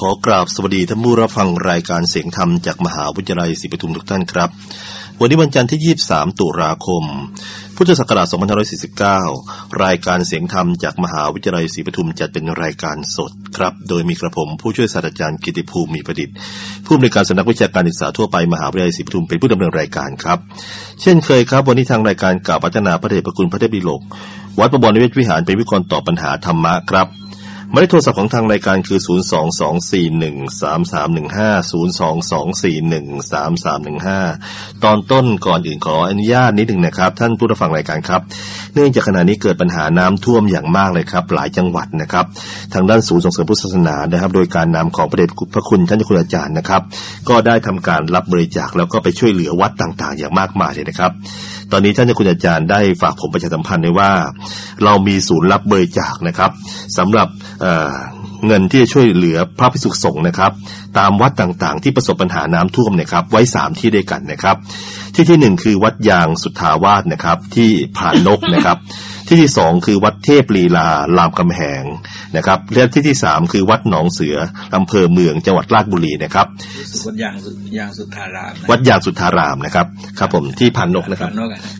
ขอกราบสวัสดีท่านผู้รับฟังรายการเสียงธรรมจากมหาวิทยาลัยศรีปทุมทุกท่านครับ วันนี้วันจันทร์ที่ 23 ตุลาคม พุทธศักราช 2549 รายการเสียงธรรมจากมหาวิทยาลัยศรีปทุมจัดเป็นรายการสดครับ โดยมีกระผมผู้ช่วยศาสตราจารย์กิติภูมิมีประดิษฐ์ ผู้อำนวยการสำนักวิชาการศึกษาทั่วไปมหาวิทยาลัยศรีปทุมเป็นผู้ดำเนินรายการครับ เช่นเคยครับ วันนี้ทางรายการกล่าวพัฒนาพระเดชพระคุณพระเทพบิโลกวัดประบรนิเวศวิหารเป็นวิกรตอบปัญหาธรรมะครับ หมายเลขโทรศัพท์ของทางรายการคือ 022413315 022413315 ตอนต้นก่อนอื่นขออนุญาตนิดหนึ่งนะครับ ท่านผู้รับฟังรายการครับ เนื่องจากขณะนี้เกิดปัญหาน้ำท่วมอย่างมากเลยครับ หลายจังหวัดนะครับ ทางด้านศูนย์ส่งเสริมพุทธศาสนานะครับ โดยการนำของพระเดชพระคุณท่านเจ้าคุณอาจารย์นะครับ ก็ได้ทำการรับบริจาคแล้วก็ไปช่วยเหลือวัดต่างๆ อย่างมากมายเลยนะครับ ตอนนี้ท่านเจ้าคุณอาจารย์ได้ฝากผมประชาสัมพันธ์ไว้ว่า เรามีศูนย์รับบริจาคนะครับสำหรับเงินที่จะช่วยเหลือพระภิกษุสงฆ์นะครับ ตามวัดต่างๆ ที่ประสบปัญหาน้ำท่วมนะครับ ไว้สามที่ด้วยกันนะครับ ที่ที่หนึ่งคือวัดยางสุทธาวาสนะครับ ที่ผ่านนกนะครับ ที่ที่สองคือวัดเทพลีลารามคำแหงนะครับและที่ที่สามคือวัดหนองเสืออำเภอเมืองจังหวัดราชบุรีนะครับ วัดยางยางสุทธาราม วัดยางสุทธารามนะครับครับผมที่ผ่านนกนะครับ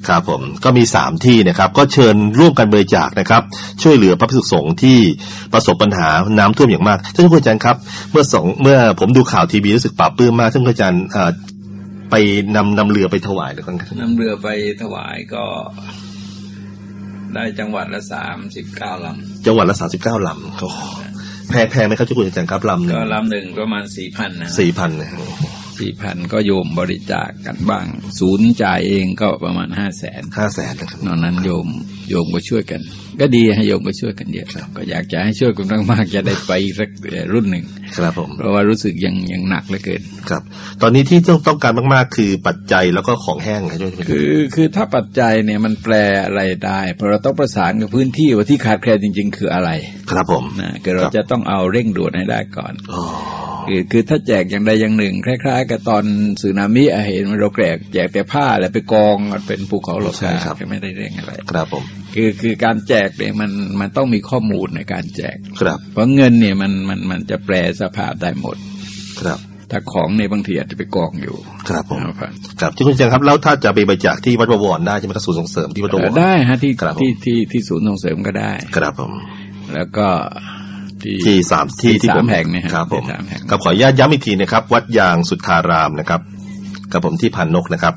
ครับผมก็มีสามที่นะครับ ก็เชิญร่วมกันบริจาคนะครับ ช่วยเหลือพระภิกษุสงฆ์ที่ประสบปัญหาน้ำท่วมอย่างมากท่านผู้อาจารย์ครับ เมื่อสองเมื่อผมดูข่าวทีวีรู้สึกปราบปลื้มมากท่านผู้อาจารย์ไปนำนำเรือไปถวายหรือเปล่านำเรือไปถวายก็ ได้จังหวัดละสามสิบเก้าลำจังหวัดละสามสิบเก้าลำแพงแพงไหมครับที่คุณอาจารย์ครับลำหนึ่งก็ลำหนึ่งประมาณสี่พันนะสี่พันนะ สี่พันก็โยมบริจาคกกันบ้าง ศูนย์จ่ายเองก็ประมาณห้าแสนห้าแสนนะครับนอกนั้นโยมโยมก็ช่วยกัน ก็ดีให้โยมก็ช่วยกันเยอะก็อยากจะให้ช่วยกันมากๆจะได้ไปสักรุ่นหนึ่งครับผมเพราะว่ารู้สึกยังยังหนักเหลือเกินครับ ตอนนี้ที่ต้องต้องการมากๆ คือปัจจัยแล้วก็ของแห้งครับคือคือถ้าปัจจัยเนี่ยมันแปลอะไรได้เพราะเราต้องประสานกับพื้นที่ว่าที่ขาดแคลนจริง ๆ คืออะไร ครับผมนะคือเราจะต้องเอาเร่งด่วนให้ได้ก่อน คือคือถ้าแจกอย่างใดอย่างหนึ่ง คล้าย ๆ กับตอนสึนามิเห็นเราแจกแจกแต่ผ้าแล้วไปกองเป็นภูเขาโลกาไม่ได้เร่งอะไรครับผมคือคือการแจกเนี่ยมันมันต้องมีข้อมูลในการแจกครับ เพราะเงินเนี่ยมันมันมันจะแปลสภาพได้หมด ครับถ้าของในบางทีอาจจะไปกองอยู่ ครับผมครับที่คุณเจงครับแล้วถ้าจะไปบริจาคที่วัดประวรได้ใช่ไหมครับศูนย์ส่งเสริมที่วัดประวรได้ฮะที่ที่ที่ที่ศูนย์ส่งเสริมก็ได้ ครับผมแล้วก็ ที่สามที่ที่สามแห่งนะครับผมกับขออนุญาตย้ำอีกทีนะครับ วัดยางสุทธารามนะครับกับผมที่พันนกนะครับ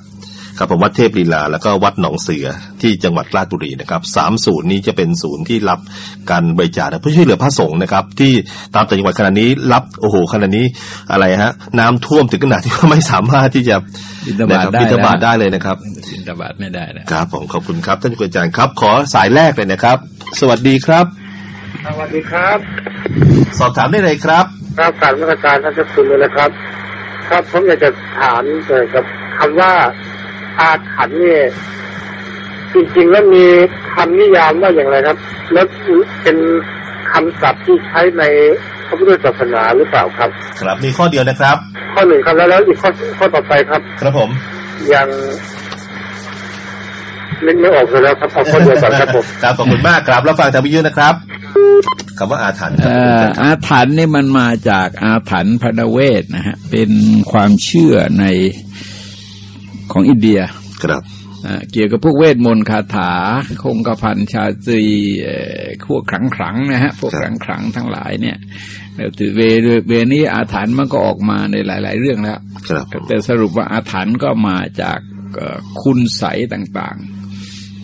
ครับผมวัดเทพลีลาแล้วก็วัดหนองเสือที่จังหวัดราชบุรีนะครับสามศูนย์นี้จะเป็นศูนย์ที่รับการบริจาคเพื่อช่วยเหลือพระสงฆ์นะครับ ที่ตามต่างจังหวัดขณะนี้รับโอ้โหขณะนี้อะไรฮะ น้ำท่วมถึงขนาดที่ว่าไม่สามารถที่จะบินบาตได้บินบาตได้เลยนะครับบินบาตไม่ได้นะครับผมขอบคุณครับท่านอาจารย์ครับ ขอสายแรกเลยนะครับ สวัสดีครับ สวัสดีครับ สอบถามได้เลยครับครับการมาตรการท่านเจ้าคุณเลยนะครับ ครับผมอยากจะถามเลยครับคำว่าอาถรรพ์เนี่ยจริงๆแล้วมีคำนิยามว่าอย่างไรครับ แล้วเป็นคำศัพท์ที่ใช้ในพระพุทธศาสนาหรือเปล่าครับ ครับมีข้อเดียวนะครับ ข้อหนึ่งครับแล้วแล้วอีกข้อข้อต่อไปครับ ครับผมยังนึกไม่ออกเลยแล้วครับเอาข้อเดียวก่อนครับผมครับขอบคุณมากครับแล้วฟังทางวิทยุนะครับ คำว่าอาถรรพ์อาถรรพ์นี่มันมาจากอาถรรพ์พระเวทนะฮะ เป็นความเชื่อในของอินเดีย ครับเกี่ยวกับพวกเวทมนต์คาถา คงกระพันชาตรีพวกขลังขลังนะฮะ พวกขลังขลังทั้งหลายเนี่ยแล้วถือเวเวนี้อาถรรพ์มันก็ออกมาในหลาย ๆ เรื่องแล้วแต่สรุปว่าอาถรรพ์ก็มาจากคุณใสต่าง ๆ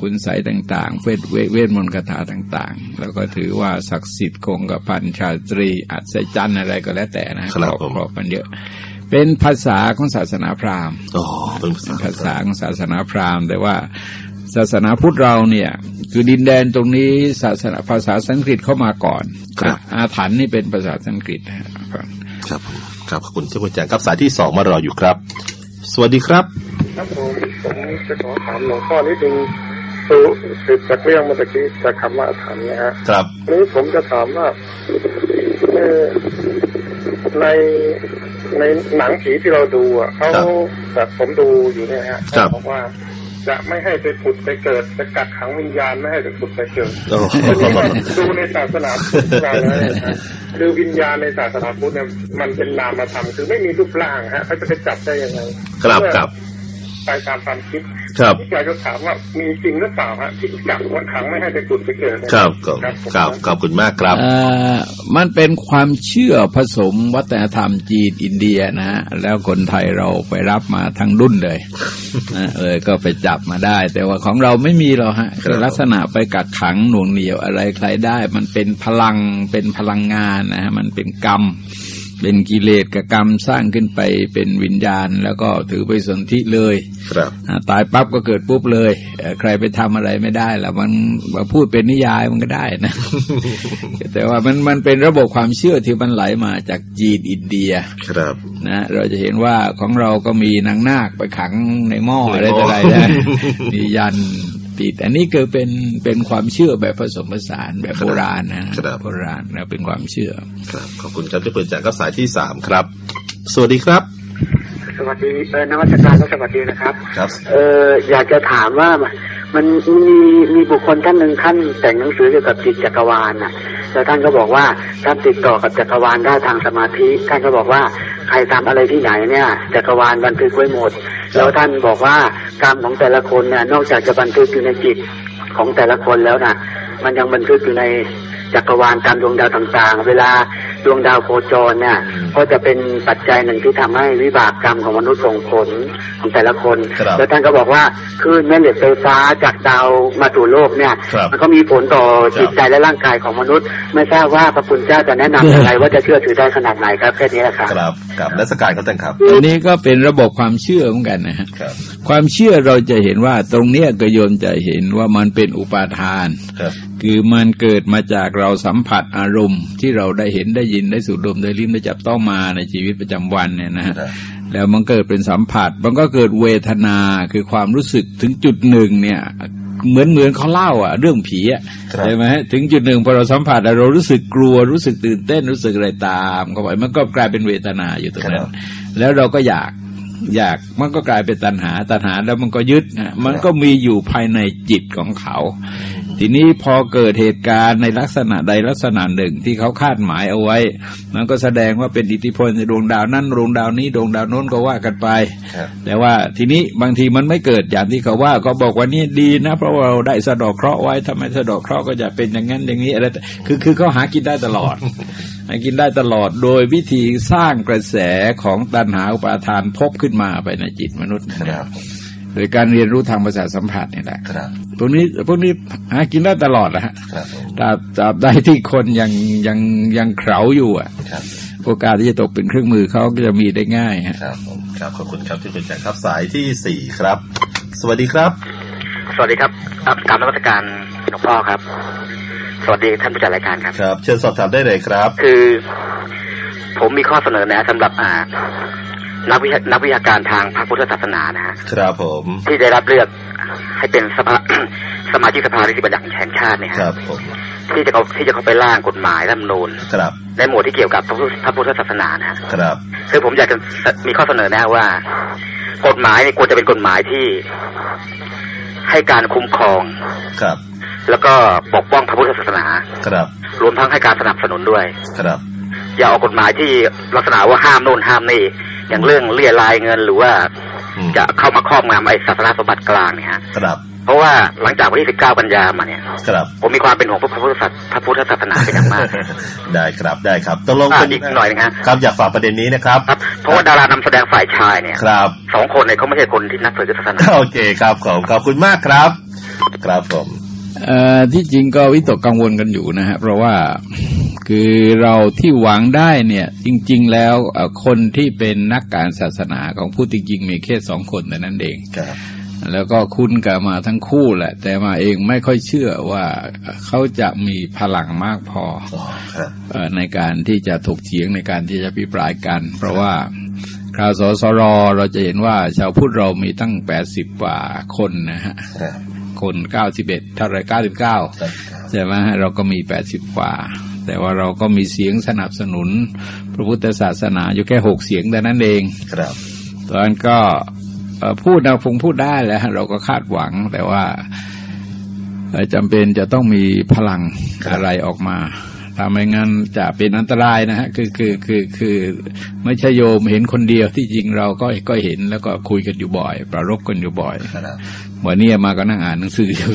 คุณใสต่างๆ เวทเวทมนต์คาถาต่าง ๆ แล้วก็ถือว่าศักดิ์สิทธิ์คงกับพันชาตรี อัศจรรย์อะไรก็แล้วแต่นะครอบครอบมันเยอะ เป็นภาษาของศาสนาพราหมณ์อ๋อเป็นภาษาของศาสนาพราหมณ์ แต่ว่าศาสนาพุทธเราเนี่ย คือดินแดนตรงนี้ศาสนาภาษาสันสกฤตเข้ามาก่อนครับอาถรรพ์นี่เป็นภาษาสันสกฤตครับครับครับขอบคุณเจ้าคุณแจงครับสายที่สองมารออยู่ครับ สวัสดีครับ ครับผมผมจะขอถามหลวงพ่อนิดนึง ตัวสืบจากเรื่องเมื่อกี้จากคำว่าอาถรรพ์นะฮะครับนี้ผมจะถามว่าในในหนังผีที่เราดูอะเขาแบบผมดูอยู่เนี่ยฮะเขาบอกว่าจะไม่ให้ไปผุดไปเกิดจะกักขังวิญญาณไม่ให้ไปผุดไปเกิดโอ้โหทีนี้ว่าดูในศาสนาพุทธเราแล้วเนยนะคือวิญญาณในศาสนาพุทธเนี่ยมันเป็นนามธรรมคือไม่มีรูปร่างฮะเขาจะไปจับได้ยังไงครับครับ ไปตามความคิดครับที่อยากจะถามว่ามีจริงหรือเปล่าฮะที่จับคนขังไม่ให้ไปผุดไปเกิดเนี่ยครับครับครับผมครับขอบคุณมากครับเอ่อมันเป็นความเชื่อผสมวัฒนธรรมจีนอินเดียนะฮะแล้วคนไทยเราไปรับมาทั้งรุ่นเลยนะเออก็ไปจับมาได้ แต่ว่าของเราไม่มีหรอกฮะครับคือลักษณะไปกักขังหน่วงเหนียวอะไรใครได้ มันเป็นพลังเป็นพลังงานนะฮะมันเป็นกรรม เป็นกิเลสกับกรรมสร้างขึ้นไปเป็นวิญญาณ แล้วก็ถือไปสนธิเลย ครับอ่าตายปั๊บก็เกิดปุ๊บเลยเอ่อใครไปทำอะไรไม่ได้แล้วมันมาพูดเป็นนิยายมันก็ได้นะ แต่ว่ามันมันเป็นระบบความเชื่อที่มันไหลมาจากจีนอินเดีย ครับนะเราจะเห็นว่าของเราก็มีนางนาคไปขังในหม้อในอะไรหม้อต่ออะไรได้มียัน ติด อันนี้คือเป็นเป็นความเชื่อแบบผสมผสานแบบโบราณนะครับโบราณนะเป็นความเชื่อ ครับ ขอบคุณครับที่เปิดจากก็สายที่สามครับ สวัสดีครับ สวัสดีเออนวัตการและสวัสดีนะครับ ครับ เอออยากจะถามว่า มันมีมีบุคคลท่านหนึ่งท่านแต่งหนังสือเกี่ยวกับจิตจักรวาลน่ะ แล้วท่านก็บอกว่าท่านติดต่อกับจักรวาลได้ทางสมาธิ ท่านก็บอกว่าใครทำอะไรที่ไหนเนี่ยจักรวาลบันทึกไว้หมด แล้วท่านบอกว่ากรรมของแต่ละคนเนี่ยนอกจากจะบันทึกอยู่ในจิตของแต่ละคนแล้วนะมันยังบันทึกอยู่ใน จักรวาลตามดวงดาวต่างๆ เวลาดวงดาวโคจรเนี่ย ก็จะเป็นปัจจัยหนึ่งที่ทำให้วิบากกรรมของมนุษย์ส่งผลของแต่ละคนครับแล้วท่านก็บอกว่าคลื่นแม่เหล็กไฟฟ้าจากดาวมาสู่โลกเนี่ยครับมันก็มีผลต่อจิตใจและร่างกายของมนุษย์ ไม่ทราบว่าพระคุณเจ้าจะแนะนำอย่างไรว่าจะเชื่อถือได้ขนาดไหนครับแค่นี้แหละครับครับกับนักสการเขาแต่งครับอันนี้ก็เป็นระบบความเชื่อเหมือนกันนะฮะครับ ความเชื่อเราจะเห็นว่าตรงเนี้ยก็โยมจะเห็นว่ามันเป็นอุปาทานครับคือมันเกิดมาจากเราสัมผัสอารมณ์ที่เราได้เห็นได้ยินได้สูดดมได้ลิ้มได้จับต้องมาในชีวิตประจำวันเนี่ยนะฮะครับแล้วมันเกิดเป็นสัมผัส มันก็เกิดเวทนาคือความรู้สึกถึงจุดหนึ่งเนี่ยเหมือนเหมือนเขาเล่าอะ เรื่องผีอะครับใช่ไหมฮะถึงจุดหนึ่งพอเราสัมผัสแล้วเรารู้สึกกลัวรู้สึกตื่นเต้นรู้สึกอะไรตามเข้าไปมันก็กลายเป็นเวทนาอยู่ตรงนั้นแล้วเราก็อยาก อยากมันก็กลายเป็นตัณหา ตัณหาแล้วมันก็ยึดนะมันก็มีอยู่ภายในจิตของเขา ทีนี้พอเกิดเหตุการณ์ในลักษณะใดลักษณะหนึ่งที่เขาคาดหมายเอาไว้ มันก็แสดงว่าเป็นอิทธิพลในดวงดาวนั้นดวงดาวนี้ดวงดาวโน้นก็ว่ากันไปครับแต่ว่าทีนี้บางทีมันไม่เกิดอย่างที่เขาว่าก็บอกว่านี่ดีนะ เพราะว่าเราได้สะเดอกเคราะห์ไว้ทำไมสะเดอกเคราะห์ก็จะเป็นอย่างนั้นอย่างนี้อะไรคือคือเขาหากินได้ตลอด หากินได้ตลอดโดยวิธีสร้างกระแสของตัณหาอุปาทานพบขึ้นมาไปในจิตมนุษย์คนะรับโดยการเรียนรู้ทางภาษาทสัมผัสนี่แหละครับพวกนี้พวกนี้หากินได้ตลอดนะฮะครับผมตราบตราบใดที่คนยังยังยังเขราอยู่อะครับโอกาสที่จะตกเป็นเครื่องมือเขาก็จะมีได้ง่ายฮะครับผมครับขอบคุณครับที่เป็นจากครับสายที่สี่ครับ สวัสดีครับ สวัสดีครับอะกรรมนวัตการหลวงพ่อครับ สวัสดีท่านผู้จัดรายการครับ ครับ เชิญสอบถามได้เลยครับ คือ ผมมีข้อเสนอแนะสำหรับอ่านักวิชานักวิชาการทางพระพุทธศาสนานะฮะครับผม ที่ได้รับเลือกให้เป็นสภาสมาชิกสภานิติบัญญัติแห่งชาติเนี่ยคฮะรับผมที่จะเขาที่จะเข้าไปร่างกฎหมายรัฐธรรมนูญครับในหมวดที่เกี่ยวกับพระพุทธพระพุทธศาสนานะฮะครับคือผมอยากจะมีข้อเสนอแนะว่า กฎหมายเนี่ยควรจะเป็นกฎหมายที่ให้การคุ้มครองครับ แล้วก็ปกป้องพระพุทธศาสนาครับรวมทั้งให้การสนับสนุนด้วยครับอย่าออกกฎหมายที่ลักษณะว่าห้ามโน่นห้ามนี่ อย่างเรื่องเรียรายเงินหรือว่าอืมจะเข้ามาครอบงำไอ้ศาสนาสมบัติกลางเนี่ยฮะครับเพราะว่าหลังจากวันที่ 19 กันยามาเนี่ยครับผมมีความเป็นห่วงพระพุทธศาสพระพุทธศาสนาเป็นอย่างมาก ได้ครับได้ครับตกลงอ่าเป็นอีกหน่อยนึงฮะครับอยากฝากประเด็นนี้นะครับครับเพราะว่าดารานำแสดงฝ่ายชายเนี่ยครับสองคนเนี่ยเขาไม่ใช่คนที่นับถือศาสนา โอเคครับขอบขอบคุณมากครับ ครับผมเอ่อ ที่จริงก็วิตกกังวลกันอยู่นะฮะเพราะว่าคือเราที่หวังได้เนี่ย จริง ๆ แล้วเอ่อคนที่เป็นนักการศาสนาของผู้จริง ๆ มีแค่สองคนแต่นั้นเองครับแล้วก็คุ้นกันมาทั้งคู่แหละ แต่มาเองไม่ค่อยเชื่อว่าเขาจะมีพลังมากพออ๋อครับเอ่อในการที่จะถกเถียงในการที่จะพิปรายกัน เพราะว่าคราวสสรเราจะเห็นว่าชาวพุทธเรามีตั้งแปดสิบกว่าคนนะฮะ ครับคนเก้าสิบเอ็ดเท่าไรเก้าสิบเก้าครับใช่ไหมฮะเราก็มีแปดสิบกว่า แต่ว่าเราก็มีเสียงสนับสนุน พระพุทธศาสนาอยู่แค่หกเสียงแต่นั้นเองครับตอนนั้นก็เอ่อพูดนะคงพูดได้แหล้วเราก็คาดหวังแต่ว่าเอ่อจำเป็นจะต้องมีพลังครับอะไรออกมาถ้าไม่งั้นจะเป็นอันตรายนะฮะคือคือคือคือไม่ใช่โยมเห็นคนเดียวที่จริงเราก็ก็เห็นแล้วก็คุยกันอยู่บ่อย ประรบกันอยู่บ่อยครับ วันนี้มาก็นั่งอ่านหนังสืออยู่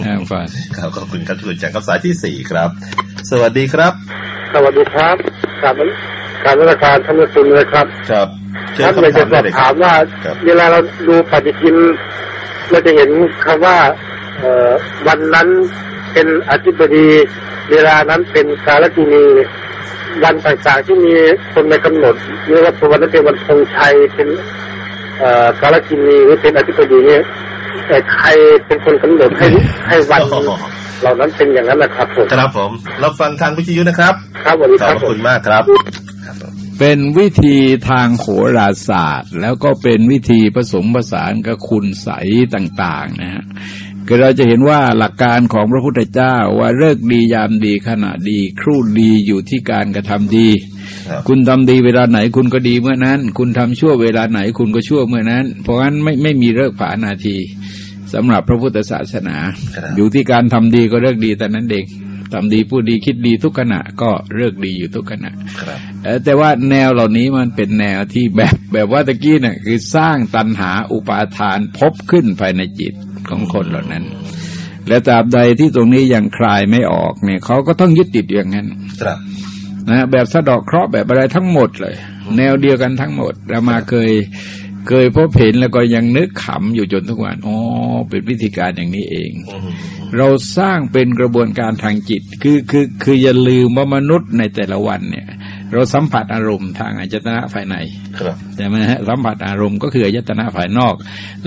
นะครับฟังครับขอบคุณครับคุณแจงครับสายที่สี่ครับ สวัสดีครับ สวัสดีครับกราบกราบราชการท่านผู้ชมเลยครับ ครับเชิคญรับอยากคำจะถามสได้อบเลยคถารับมว่าครับเวลาเราดูปฏิทินเราจะเห็นคำว่าเอ่อวันนั้นเป็นอธิบดี เวลานั้นเป็นกาลกินีวันต่างๆที่มีคนในกำหนดหรือว่าวันนั้นเป็นวันธงชัยเป็นเอ่อกาลกินีหรือเป็นอธิบดีเนี่ย แต่ใครเป็นคนกำหนดให้ให้วันอ๋อเหล่านั้นเป็นอย่างนั้นนะครับผมครับผมรับฟังทางวิทยุนะครับ ครับสวัสดีขคอรับบผมคุณมากครับครับผมเป็นวิธีทางโหราศาสตร์ แล้วก็เป็นวิธีผสมผสานกับคุณใสยต่างๆนะฮะคือเราจะเห็นว่าหลักการของพระพุทธเจ้าว่าเลิกษ์ดียามดีขณะดี ครู่ดีอยู่ที่การกระทำดีครับคุณทำดีเวลาไหนคุณก็ดีเมื่อนั้น คุณทำชั่วเวลาไหนคุณก็ชั่วเมื่อนั้น เพราะงั้นไม่ไม่มีเลิกผานาที สำหรับพระพุทธศาสนาครับอยู่ที่การทำดีก็เลิกดีแต่นั้นเองทำดีพูดดีคิดดีทุกขณะก็เลิกดีอยู่ทุกขณะครับเอ่อแต่ว่าแนวเหล่านี้มันเป็นแนวที่แบบแบบว่าตะกี้เนี่ยคือสร้างตัณหาอุปาทานพบขึ้นภายในจิตของคนเหล่านั้น และตราบใดที่ตรงนี้ยังคลายไม่ออกเนี่ยเขาก็ต้องยึดติดอย่างนั้นครับนะแบบสะเดอกเคราะห์แบบอะไรทั้งหมดเลย แนวเดียวกันทั้งหมดเรามาเคย เคยพบเห็นแล้วก็ยังนึกขำอยู่จนทุกวัน อ๋อ เป็นวิธีการอย่างนี้เองอืมเราสร้างเป็นกระบวนการทางจิต คือคือคืออย่าลืมว่ามนุษย์ในแต่ละวันเนี่ย เราสัมผัสอารมณ์ทางอายตนะภายในครับใช่ไหมฮะสัมผัสอารมณ์ก็คืออายตนะภายนอก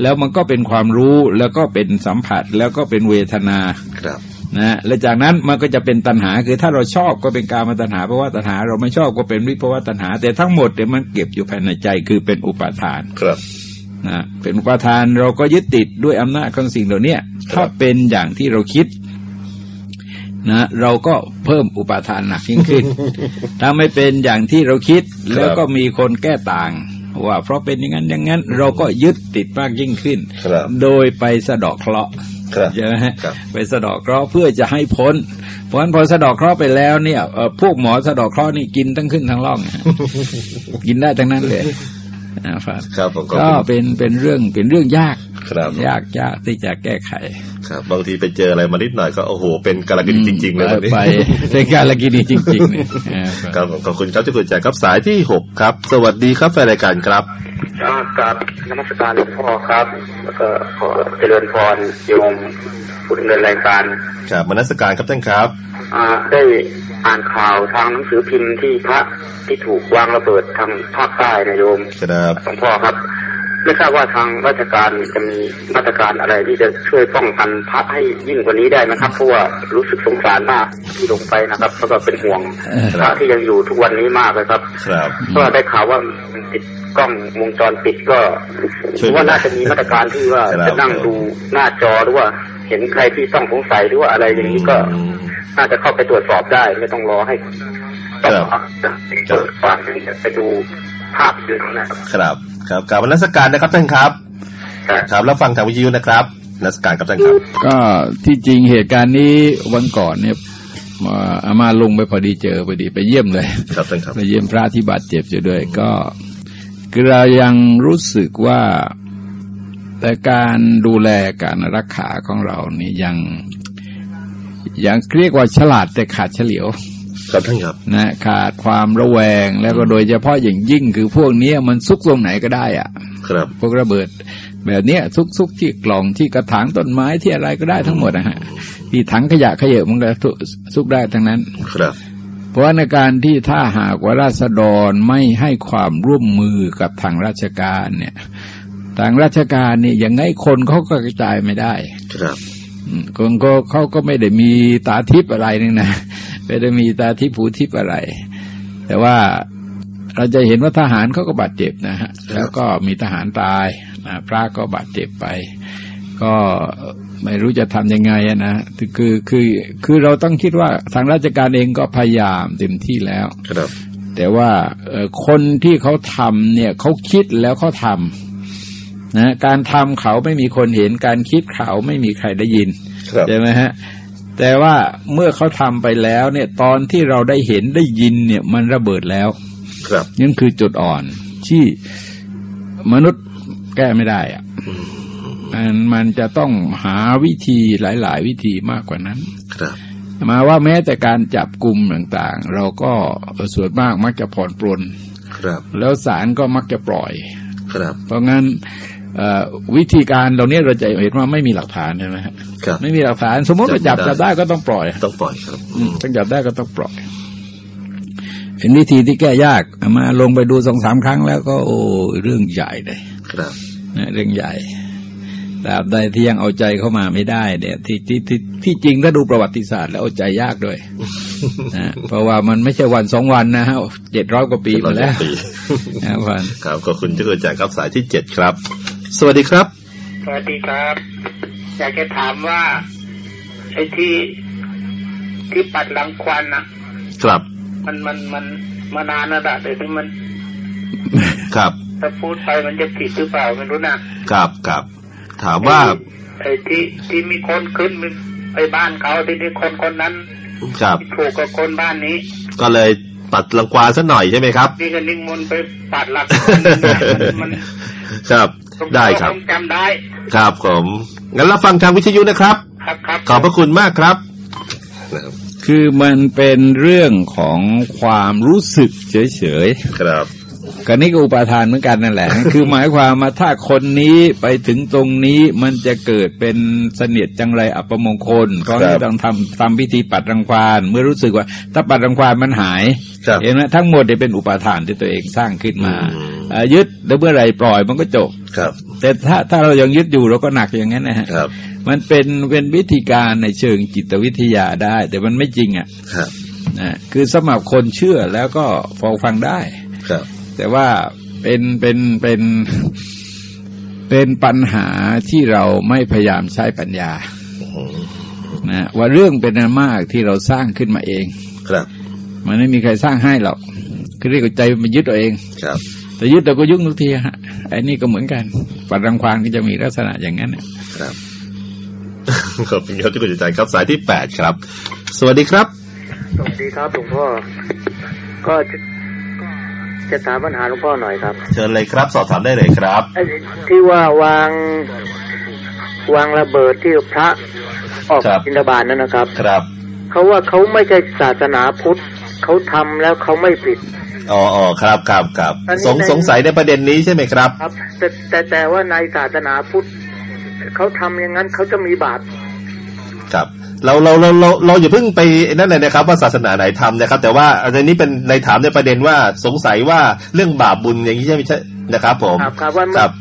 แล้วมันก็เป็นความรู้แล้วก็เป็นสัมผัสแล้วก็เป็นเวทนาครับ นะฮะและจากนั้นมันก็จะเป็นตัณหาคือถ้าเราชอบก็เป็นการมาตัณหาเพราะว่าตัณหา เราไม่ชอบก็เป็นวิภวตัณหา แต่ทั้งหมดเนี่ยมันเก็บอยู่ภายในใจคือเป็นอุปาทานครับนะเป็นอุปาทานเราก็ยึดติดด้วยอำนาจของสิ่งเหล่าเนี้ยถ้าเป็นอย่างที่เราคิดนะเราก็เพิ่มอุปาทานหนักยิ่งขึ้น ถ้าไม่เป็นอย่างที่เราคิดแล้วก็มีคนแก้ต่าง ว่าเพราะเป็นอย่างนั้นอย่างนั้น เราก็ยึดติดมากยิ่งขึ้นครับโดยไปสะเดอกเคราะห์ครับ ใช่ไหมฮะครับไปสะเดอกเคราะห์เพื่อจะให้พ้น เพราะฉะนั้นพอสะเดอกเคราะห์ไปแล้วเนี่ยเอ่อพวกหมอสะเดอกเคราะห์นี่กินทั้งขึ้นทั้งล่องฮะกินได้ทั้งนั้นเลยนะครับครับผมขอบก็คุณเป็นเป็นเรื่องเป็นเรื่องยากครับยากยากที่จะแก้ไข ครับบางทีไปเจออะไรมานิดหน่อยก็โอ้โหเป็นกาลกินีจริง ๆ เลยไปวันนี้ไปเป็นการละกินีจริงๆเนี่ยอ่าครับผมขอบคุณครับที่คุณแจงครับสายที่หกครับ สวัสดีครับแฟนรายการครับกับนมัสการหลวงพ่อครับ แล้วก็ขอเจริญพรโยมผู้ดำเนินรายการครับมนัสการครับท่านครับอ่าได้อ่านข่าวทางหนังสือพิมพ์ที่พระที่ถูกวางระเบิดทางภาคใต้นะโยมครับหลวงพ่อครับ ไม่ทราบว่าทางราชการจะมีมาตรการอะไรที่จะช่วยป้องกันพระให้ยิ่งกว่านี้ได้ไหมครับเพราะว่ารู้สึกสงสารมากที่ลงไปนะครับแล้วก็เป็นห่วงพระที่ยังอยู่ทุกวันนี้มากเลยครับครับก็ได้ข่าวว่าติดกล้องวงจรปิดก็ช่วยว่าน่าจะมีมาตรการที่ว่าครับจะนั่งดูหน้าจอหรือว่าเห็นใครที่ต้องสงสัยหรือว่าอะไรอย่างนี้ก็อืมน่าจะเข้าไปตรวจสอบได้ไม่ต้องรอให้ต้องครับเปิดฝากไปดูภาพอยู่นะครับ ครับครับกราบมนัสการนะครับท่านครับ ครับแล้วฟังทางวิทยุนะครับนมัสการครับท่านครับ ก็ที่จริงเหตุการณ์นี้วันก่อนเนี่ยเอ่ออามาลงไปพอดีเจอพอดีไปเยี่ยมเลย ครับท่านครับไปเยี่ยมพระที่บาดเจ็บอยู่ด้วย ก็คือเรายังรู้สึกว่าแต่การดูแลการรักษาของเรานี่ยังยังเรียกว่าฉลาดแต่ขาดเฉลียว ครับท่านครับนะขาดความระแวงแล้วก็โดยเฉพาะอย่างยิ่งคือพวกเนี้ยมันซุกตรงไหนก็ได้อะครับ พวกระเบิด แบบเนี้ยซุกซุกที่กล่องที่กระถางต้นไม้ที่อะไรก็ได้ทั้งหมดนะฮะที่ถังขยะขยะมันก็ซุกได้ทั้งนั้น ครับ เพราะว่าในการที่ถ้าหากว่าราษฎรไม่ให้ความร่วมมือกับทางราชการเนี่ยทางราชการเนี่ยยังไงคนเขาก็กระจายไม่ได้ ครับอืมคนก็เขาก็ไม่ได้มีตาทิพย์อะไรนึงนะ ไม่ได้มีตาทิพย์หูทิพย์อะไร แต่ว่าเราจะเห็นว่าทหารเขาก็บาดเจ็บนะฮะแล้วก็มีทหารตายนะพระก็บาดเจ็บไป ก็ไม่รู้จะทำยังไงอะนะคือคือคือเราต้องคิดว่าทางราชการเองก็พยายามเต็มที่แล้วครับ แต่ว่าเอ่อคนที่เขาทำเนี่ยเขาคิดแล้วเขาทนะการทำเขาไม่มีคนเห็นการคิดเขาไม่มีใครได้ยินครับใช่ไหมฮะ แต่ว่าเมื่อเขาทำไปแล้วเนี่ยตอนที่เราได้เห็นได้ยินเนี่ยมันระเบิดแล้ว ครับนั่นคือจุดอ่อน ที่มนุษย์แก้ไม่ได้อะมันมันจะต้องหาวิธีหลาย ๆ วิธีมากกว่านั้น ครับมาว่าแม้แต่การจับกลุ่มต่างๆ เราก็ส่วนมากมักจะผ่อนปลนครับ แล้วศาลก็มักจะปล่อย ครับ เพราะงั้นเอ่อ วิธีการเหล่านี้เราจะเห็นว่าไม่มีหลักฐานใช่ไหมฮะครับไม่มีหลักฐาน สมมติว่าจับจับไม่ได้จับได้ก็ต้องปล่อย ต้องปล่อยครับอืมต้องจับได้ก็ต้องปล่อยเป็นวิธีที่แก้ยากเอามาลงไปดูสองสามครั้งแล้วก็โอ้เรื่องใหญ่เลยครับนะเรื่องใหญ่ตราบใดที่ยังเอาใจเข้ามาไม่ได้เนี่ยที่ที่ที่ที่จริงถ้าดูประวัติศาสตร์แล้วเอาใจยากด้วยนะเพราะว่ามันไม่ใช่วันสองวันนะฮะเจ็ดร้อยกว่าปีมาแล้วปีนะวันครับขอบคุณที่เกิดจากครับสายที่เจ็ดครับ สวัสดีครับ สวัสดีครับ อยากจะถามว่าไอ้ที่ที่ปัดหลังควันอะ ครับ มันมันมันมานานแล้วละแต่ที่มัน ครับถ้าพูดไปมันจะผิดหรือเปล่าไม่รู้นะครับครับถามว่าไอ้ที่ที่มีคนขึ้นไปบ้านเขาที่นี่คนคนนั้นครับที่ถูกกับคนบ้านนี้ ก็เลยปัดลังควาซะหน่อยใช่ไหมครับ นี่ก็นิมนต์ไปปัดหลักมันมันครับ ได้ครับผมจำได้ ครับผมงั้นเราฟังทางวิทยุนะครับ ครับครับขอบพระคุณมากครับนะครับคือมันเป็นเรื่องของความรู้สึกเฉยครับๆกันนี้ก็อุปาทานเหมือนกันนั่นแหละ คือหมายความมาถ้าคนนี้ไปถึงตรงนี้มันจะเกิดเป็นเสนียดจังไรอัปมงคลเพราะครับนี่ต้องทำทำพิธีปัดรังควานเมื่อรู้สึกว่า ถ้าปัดรังควานมันหายครับเห็นไหมทั้งหมดเนี่ยเป็นอุปาทานที่ตัวเองสร้างขึ้นมาอืมเอ่อ ยึดแล้วเมื่อไหรปล่อยมันก็จบครับ แต่ถ้าถ้าเรายังยึดอยู่เราก็หนักอย่างนั้นนะฮะครับมันเป็นเป็นวิธีการในเชิงจิตวิทยาได้ แต่มันไม่จริงอะครับนะคือสำหรับคนเชื่อแล้วก็ฟังฟังได้ครับ แต่ว่าเป็นเป็นเป็นเป็นปัญหาที่เราไม่พยายามใช้ปัญญานะว่าเรื่องเป็นอันมากที่เราสร้างขึ้นมาเอง ครับ มันไม่มีใครสร้างให้หรอกคือเรียกว่าใจมันยึดตัวเองครับ แต่ยึดเราก็ยุ่งทุกทีฮะไอ้นี่ก็เหมือนกันปัดรังควานก็จะมีลักษณะอย่างนั้นน่ะครับขอบคุณครับที่คุณใจครับสายที่แปดครับ สวัสดีครับ สวัสดีครับหลวงพ่อ ก็จะจะถามปัญหาหลวงพ่อหน่อยครับ เชิญเลยครับ สอบถามได้เลยครับไอ้ที่ว่าวางวางระเบิดที่พระออกครับบิณฑบาตนั่นนะครับ ครับ เขาว่าเขาไม่ใช่ศาสนาพุทธเขาทำแล้วเขาไม่ผิด อ๋ออ๋อครับครับครับอันนี้สงในสงสัยในประเด็นนี้ใช่ไหมครับ ครับ แต่แต่แต่ว่าในศาสนาพุทธเขาทำอย่างนั้นเขาจะมีบาปครับเราเราเราเราเราอย่าเพิ่งไปนั่นเลยนะครับ ว่าศาสนาไหนทำนะครับ แต่ว่าอันนี้เป็นในถามในประเด็นว่าสงสัยว่าเรื่องบาปบุญอย่างนี้ใช่ไหมใช่นะครับ ผมครับครับว่ามันครับ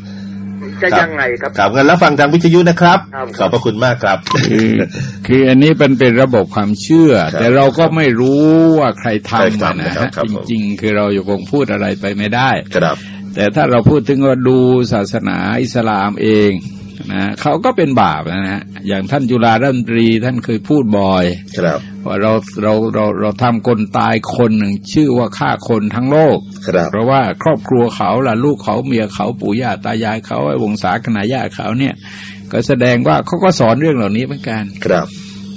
จะครับยังไงครับครับงั้นแล้วฟังทางวิทยุนะครับครับ ขอบพระคุณมากครับ คือคืออันนี้เป็นเป็นระบบความเชื่อครับแต่เราก็ไม่รู้ว่าใครใครทำทำอะนะนะครับฮะครับจผมริง ๆ คือเราอยู่คงพูดอะไรไปไม่ได้ครับแต่ถ้าเราพูดถึงว่าดูศาสนาอิสลามเอง นะเขาก็เป็นบาปนะฮะอย่างท่านจุฬารัฐมนตรีท่านเคยพูดบ่อยครับว่าเราเราเราเราทำคนตายคนหนึ่งชื่อว่าฆ่าคนทั้งโลกครับเพราะว่าครอบครัวเขาล่ะลูกเขาเมียเขาปู่ย่าตายายเขาไอ้วงศาคณาญาติเขาเนี่ย ก็แสดงว่าเขาก็สอนเรื่องเหล่านี้เหมือนกันครับ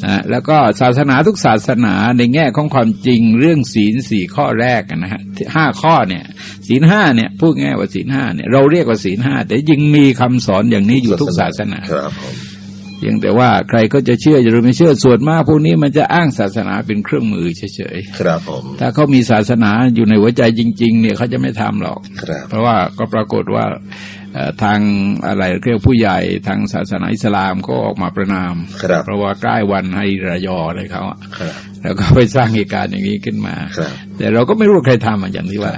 นะแล้วก็ศาสนาทุกศาสนาในแง่ของความจริงเรื่องศีลสี่ข้อแรกอะนะฮะห้าข้อเนี่ย ศีลห้าเนี่ยพูดง่ายว่าศีลห้าเนี่ยเราเรียกว่าศีลห้าแต่ยังมีคำสอนอย่างนี้อยู่ทุกศาสนาครับผมเพียงแต่ว่าใครก็จะเชื่อหรือไม่เชื่อส่วนมากพวกนี้มันจะอ้างศาสนาเป็นเครื่องมือเฉยครับผมๆถ้าเขามีศาสนาอยู่ในหัวใจจริง ๆ เนี่ยเขาจะไม่ทำหรอกครับเพราะว่าก็ปรากฏว่าเอ่อ ทางอะไรเรียกผู้ใหญ่ทางศาสนาอิสลามก็ออกมาประนามครับเพราะว่าใกล้วันไฮรายออะไรเขาอะครับแล้วก็ไปสร้างเหตุการณ์อย่างนี้ขึ้นมาครับแต่เราก็ไม่รู้ใครทำอะอย่างที่ว่า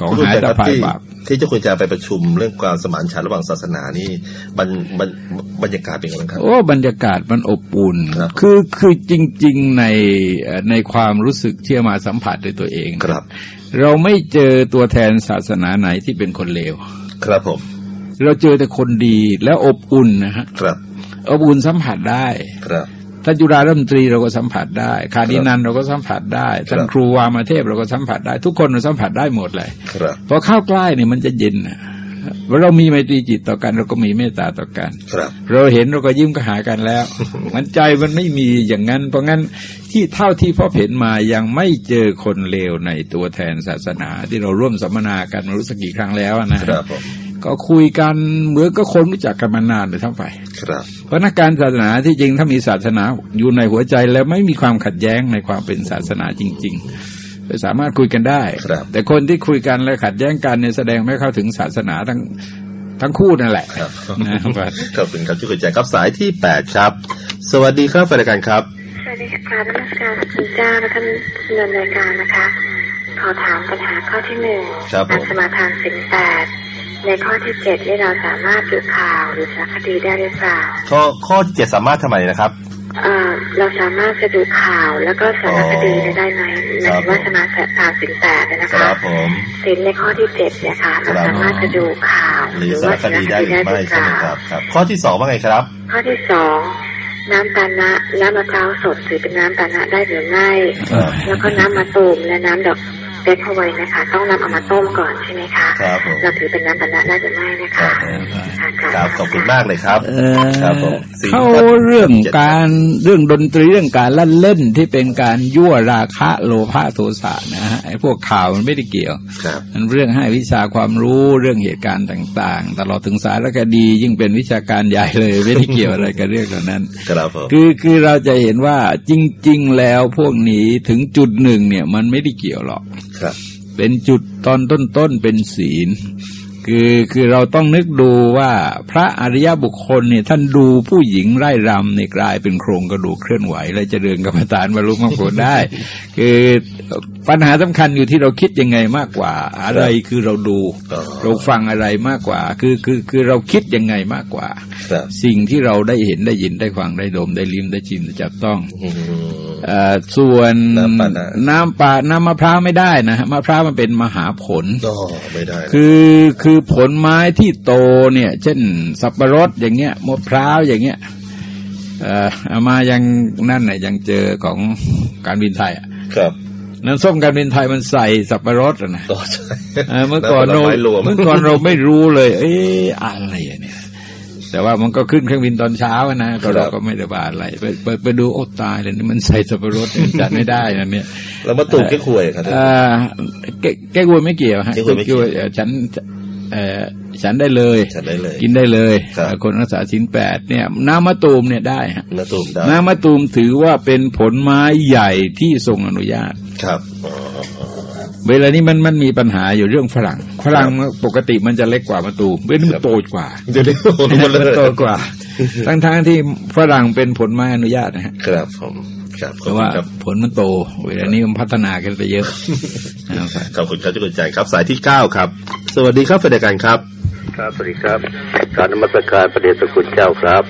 ของหายตาภายที่บาปที่เจ้าคุณจะไปประชุมเรื่องความสมานฉันท์ระหว่างศาสนานี่บรรบรรบรรยากาศเป็นยังไงบ้างครับโอ้บรรยากาศมันอบอุ่นครับคือคือจริง ๆในเอ่อในความรู้สึกที่มาสัมผัสด้วยตัวเองครับ เราไม่เจอตัวแทนศาสนาไหนที่เป็นคนเลวครับผม เราเจอแต่คนดีและอบอุ่นนะฮะครับ อบอุ่นสัมผัสได้ครับท่านจุฬาราชมนตรีเราก็สัมผัสได้ คาร์ดินัลเราก็สัมผัสได้ ท่านครับครูวามาเทพเราก็สัมผัสได้ ทุกคนเราสัมผัสได้หมดเลยครับพอเข้าใกล้เนี่ยมันจะเย็นน่ะเรามีไมตรีจิตต่อกัน เราก็มีเมตตาต่อกันครับเราเห็นเราก็ยิ้มก็หากันแล้ว มันใจมันไม่มีอย่างนั้น เพราะงั้นที่เท่าที่พ่อเห็นมายังไม่เจอคนเลวในตัวแทนศาสนา ที่เราร่วมสัมมนากันมารู้สักกี่ครั้งแล้วนะครับผม ก็คุยกันเหมือนก็คนรู้จักกันมานานเลยทั้งไปครับเพราะนักการศาสนาที่จริงถ้ามีศาสนาอยู่ในหัวใจแล้วไม่มีความขัดแย้งในความเป็นศาสนาจริงๆจะสามารถคุยกันได้ครับแต่คนที่คุยกันและขัดแย้งกันเนี่ยแสดงไม่เข้าถึงศาสนาทั้งทั้งคู่นั่นแหละครับนะครับขอบคุณครับที่คุยใจครับสายที่แปดครับ สวัสดีครับแฟนรายการครับสวัสดีค่ะกราบนมัสการคุณเจ้าและท่านดำเนินรายการนะคะขอถามปัญหาข้อที่หนึ่งครับผมการสมาทานสิ่งแปด ในข้อที่เจ็ดนี่เราสามารถดูข่าวหรือสารคดีได้หรือเปล่าข้อข้อที่เจ็ดสามารถทำไมนะครับเอ่อเราสามารถจะดูข่าวแล้วก็สารคดีได้ไหมหมายถึงว่าสมาทานสิ่งแปดนะคคะรับผมสินในข้อที่เจ็ดเนี่ยค่ะเราสามารถจะดูข่าวหรือสารคดีได้หรือไม่ใช่ไหมครับครับ ข้อที่สองว่าไงครับ ข้อที่สองน้ำตานะน้ำมะพร้าวสดถือเป็นน้ำตานะได้หรือไม่ครับแล้วก็น้ำมะตูมและน้ำดอก เก๊กฮวยนะคะ ต้องนำเอามาต้มก่อนใช่ไหมคะครับผมเราถือเป็นน้ำตานะได้หรือไม่นะครัคะบผมค่ะครับขอบคุณมากเลยครับเอ่อครับผมสิ่งเข้าที่เรื่องการเรื่องดนตรีเรื่องการลั่นเล่นที่เป็นการยั่วราคะโลภะโทสะนะฮะไอ้พวกข่าวมันไม่ได้เกี่ยวครับมันเรื่องให้วิชาความรู้เรื่องเหตุการณ์ต่างๆตลอดถึงสารคดียิ่งเป็นวิชาการใหญ่เลยไม่ได้เกี่ยวอะไรกับเรื่องเหล่านั้นครับผมคือคือเราจะเห็นว่าจริง ๆ แล้วพวกนี้ถึงจุดหนึ่งเนี่ยมันไม่ได้เกี่ยวหรอก ครับ เป็นจุดตอนต้นๆเป็นศีล คือคือเราต้องนึกดูว่าพระอริยบุคคลเนี่ยท่านดูผู้หญิงไร่รำเนี่ยกลายเป็นโครงกระดูกเคลื่อนไหว และจะเดินกรรมฐานบรรลุมรรคผลได้ คือปัญหาสำคัญอยู่ที่เราคิดยังไงมากกว่า อะไรคือเราดูอ๋อเราฟังอะไรมากกว่า คือคือคือเราคิดยังไงมากกว่าครับ สิ่งที่เราได้เห็นได้ยินได้ฟังได้ดมได้ลิ้มได้ชิมได้จับต้องอืมเอ่อส่วนน้ำปานะน้ำปาน้ำมะพร้าวไม่ได้นะฮะมะพร้าวมันเป็นมหาผลก็ไม่ได้นะคือคือผลไม้ที่โตเนี่ย เช่น สับปะรดอย่างเงี้ยมะพร้าวอย่างเงี้ยเอ่อเอามายังนั่นน่ะยังเจอของการบินไทยอะครับน้ำส้มการบินไทยมันใส่สับปะรดอะนะก็ใช่เออเมื่อก่อนน้ำผลเราไม้รวมเมื่อก่อนเราไม่รู้เลย เอ๊ะอะไรอะเนี่ย แต่ว่ามันก็ขึ้นเครื่องบินตอนเช้าอะนะก็เราก็ไม่ได้บาอะไรไปไปไปดูโอ้ตายเลยนี่มันใส่สับปะรดเนี่ยจัดไม่ได้นะเนี่ยแล้วมาตูมแค่ขวยครับเอ่อแก้แก้กวยไม่เกี่ยวฮะแก้กล้วยไม่เกี่ยวเอ่อฉันเอ่อฉันได้เลยฉันได้เลย กินได้เลยครับเอ่อคนรักษาชิ้นแปดเนี่ย น้ำมะตูมเนี่ยได้ฮะมาตูมได้น้ำมะตูมถือว่าเป็นผลไม้ใหญ่ที่ทรงอนุญาต ครับอ๋อ เวลานี้มันมันมีปัญหาอยู่เรื่องฝรั่ง ฝรั่งปกติมันจะเล็กกว่ามะตูมเว้นมันโตกว่าจะได้โอ้โหมันเลยโตกว่า ทั้งทางๆที่ฝรั่งเป็นผลไม้อนุญาตนะฮะครับผมครับเพขอบราะคุว่าณครับผลมันโต เวลานี้มันพัฒนากันไปเยอะนะครับขอบคุณครับที่คุณใจครับ สายที่เก้าครับ สวัสดีครับแฟนรายการครับ ครับสวัสดีครับการนมัสการประเดชพระคุณเจ้าครับ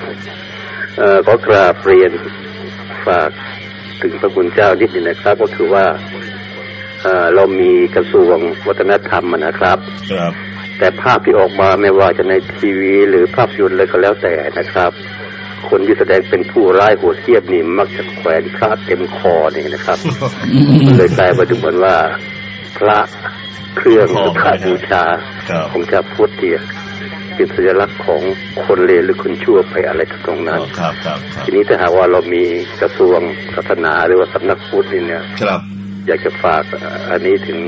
เอ่อขอกราบเรียนฝากถึงพระคุณเจ้านิดหนึงนะครับ ก็คือว่า เอ่อเรามีกระทรวงวัฒนธรรมนะครับ ครับ แต่ภาพที่ออกมาไม่ว่าจะในทีวี หรือภาพยนตร์อะไรก็แล้วแต่นะครับ คนที่แสดงเป็นผู้ร้ายโหดเหี้ยมนี่มักจะแขวนพระเต็มคอเนี่ยนะครับเลยกลายมาถึงเหมือนว่า พระเครื่องหรือพระบูชาครับของชาวพุทธเนี่ยเป็นสัญลักษณ์ของคนเลวหรือคนชั่วไปอะไรตรงนั้นครับครับครับทีนี้ถ้าหากว่าเรามีกระทรวงศาสนาหรือว่าสำนักพุทธนี่เนี่ยครับ อยากจะฝากเอ่ออันนี้ถึง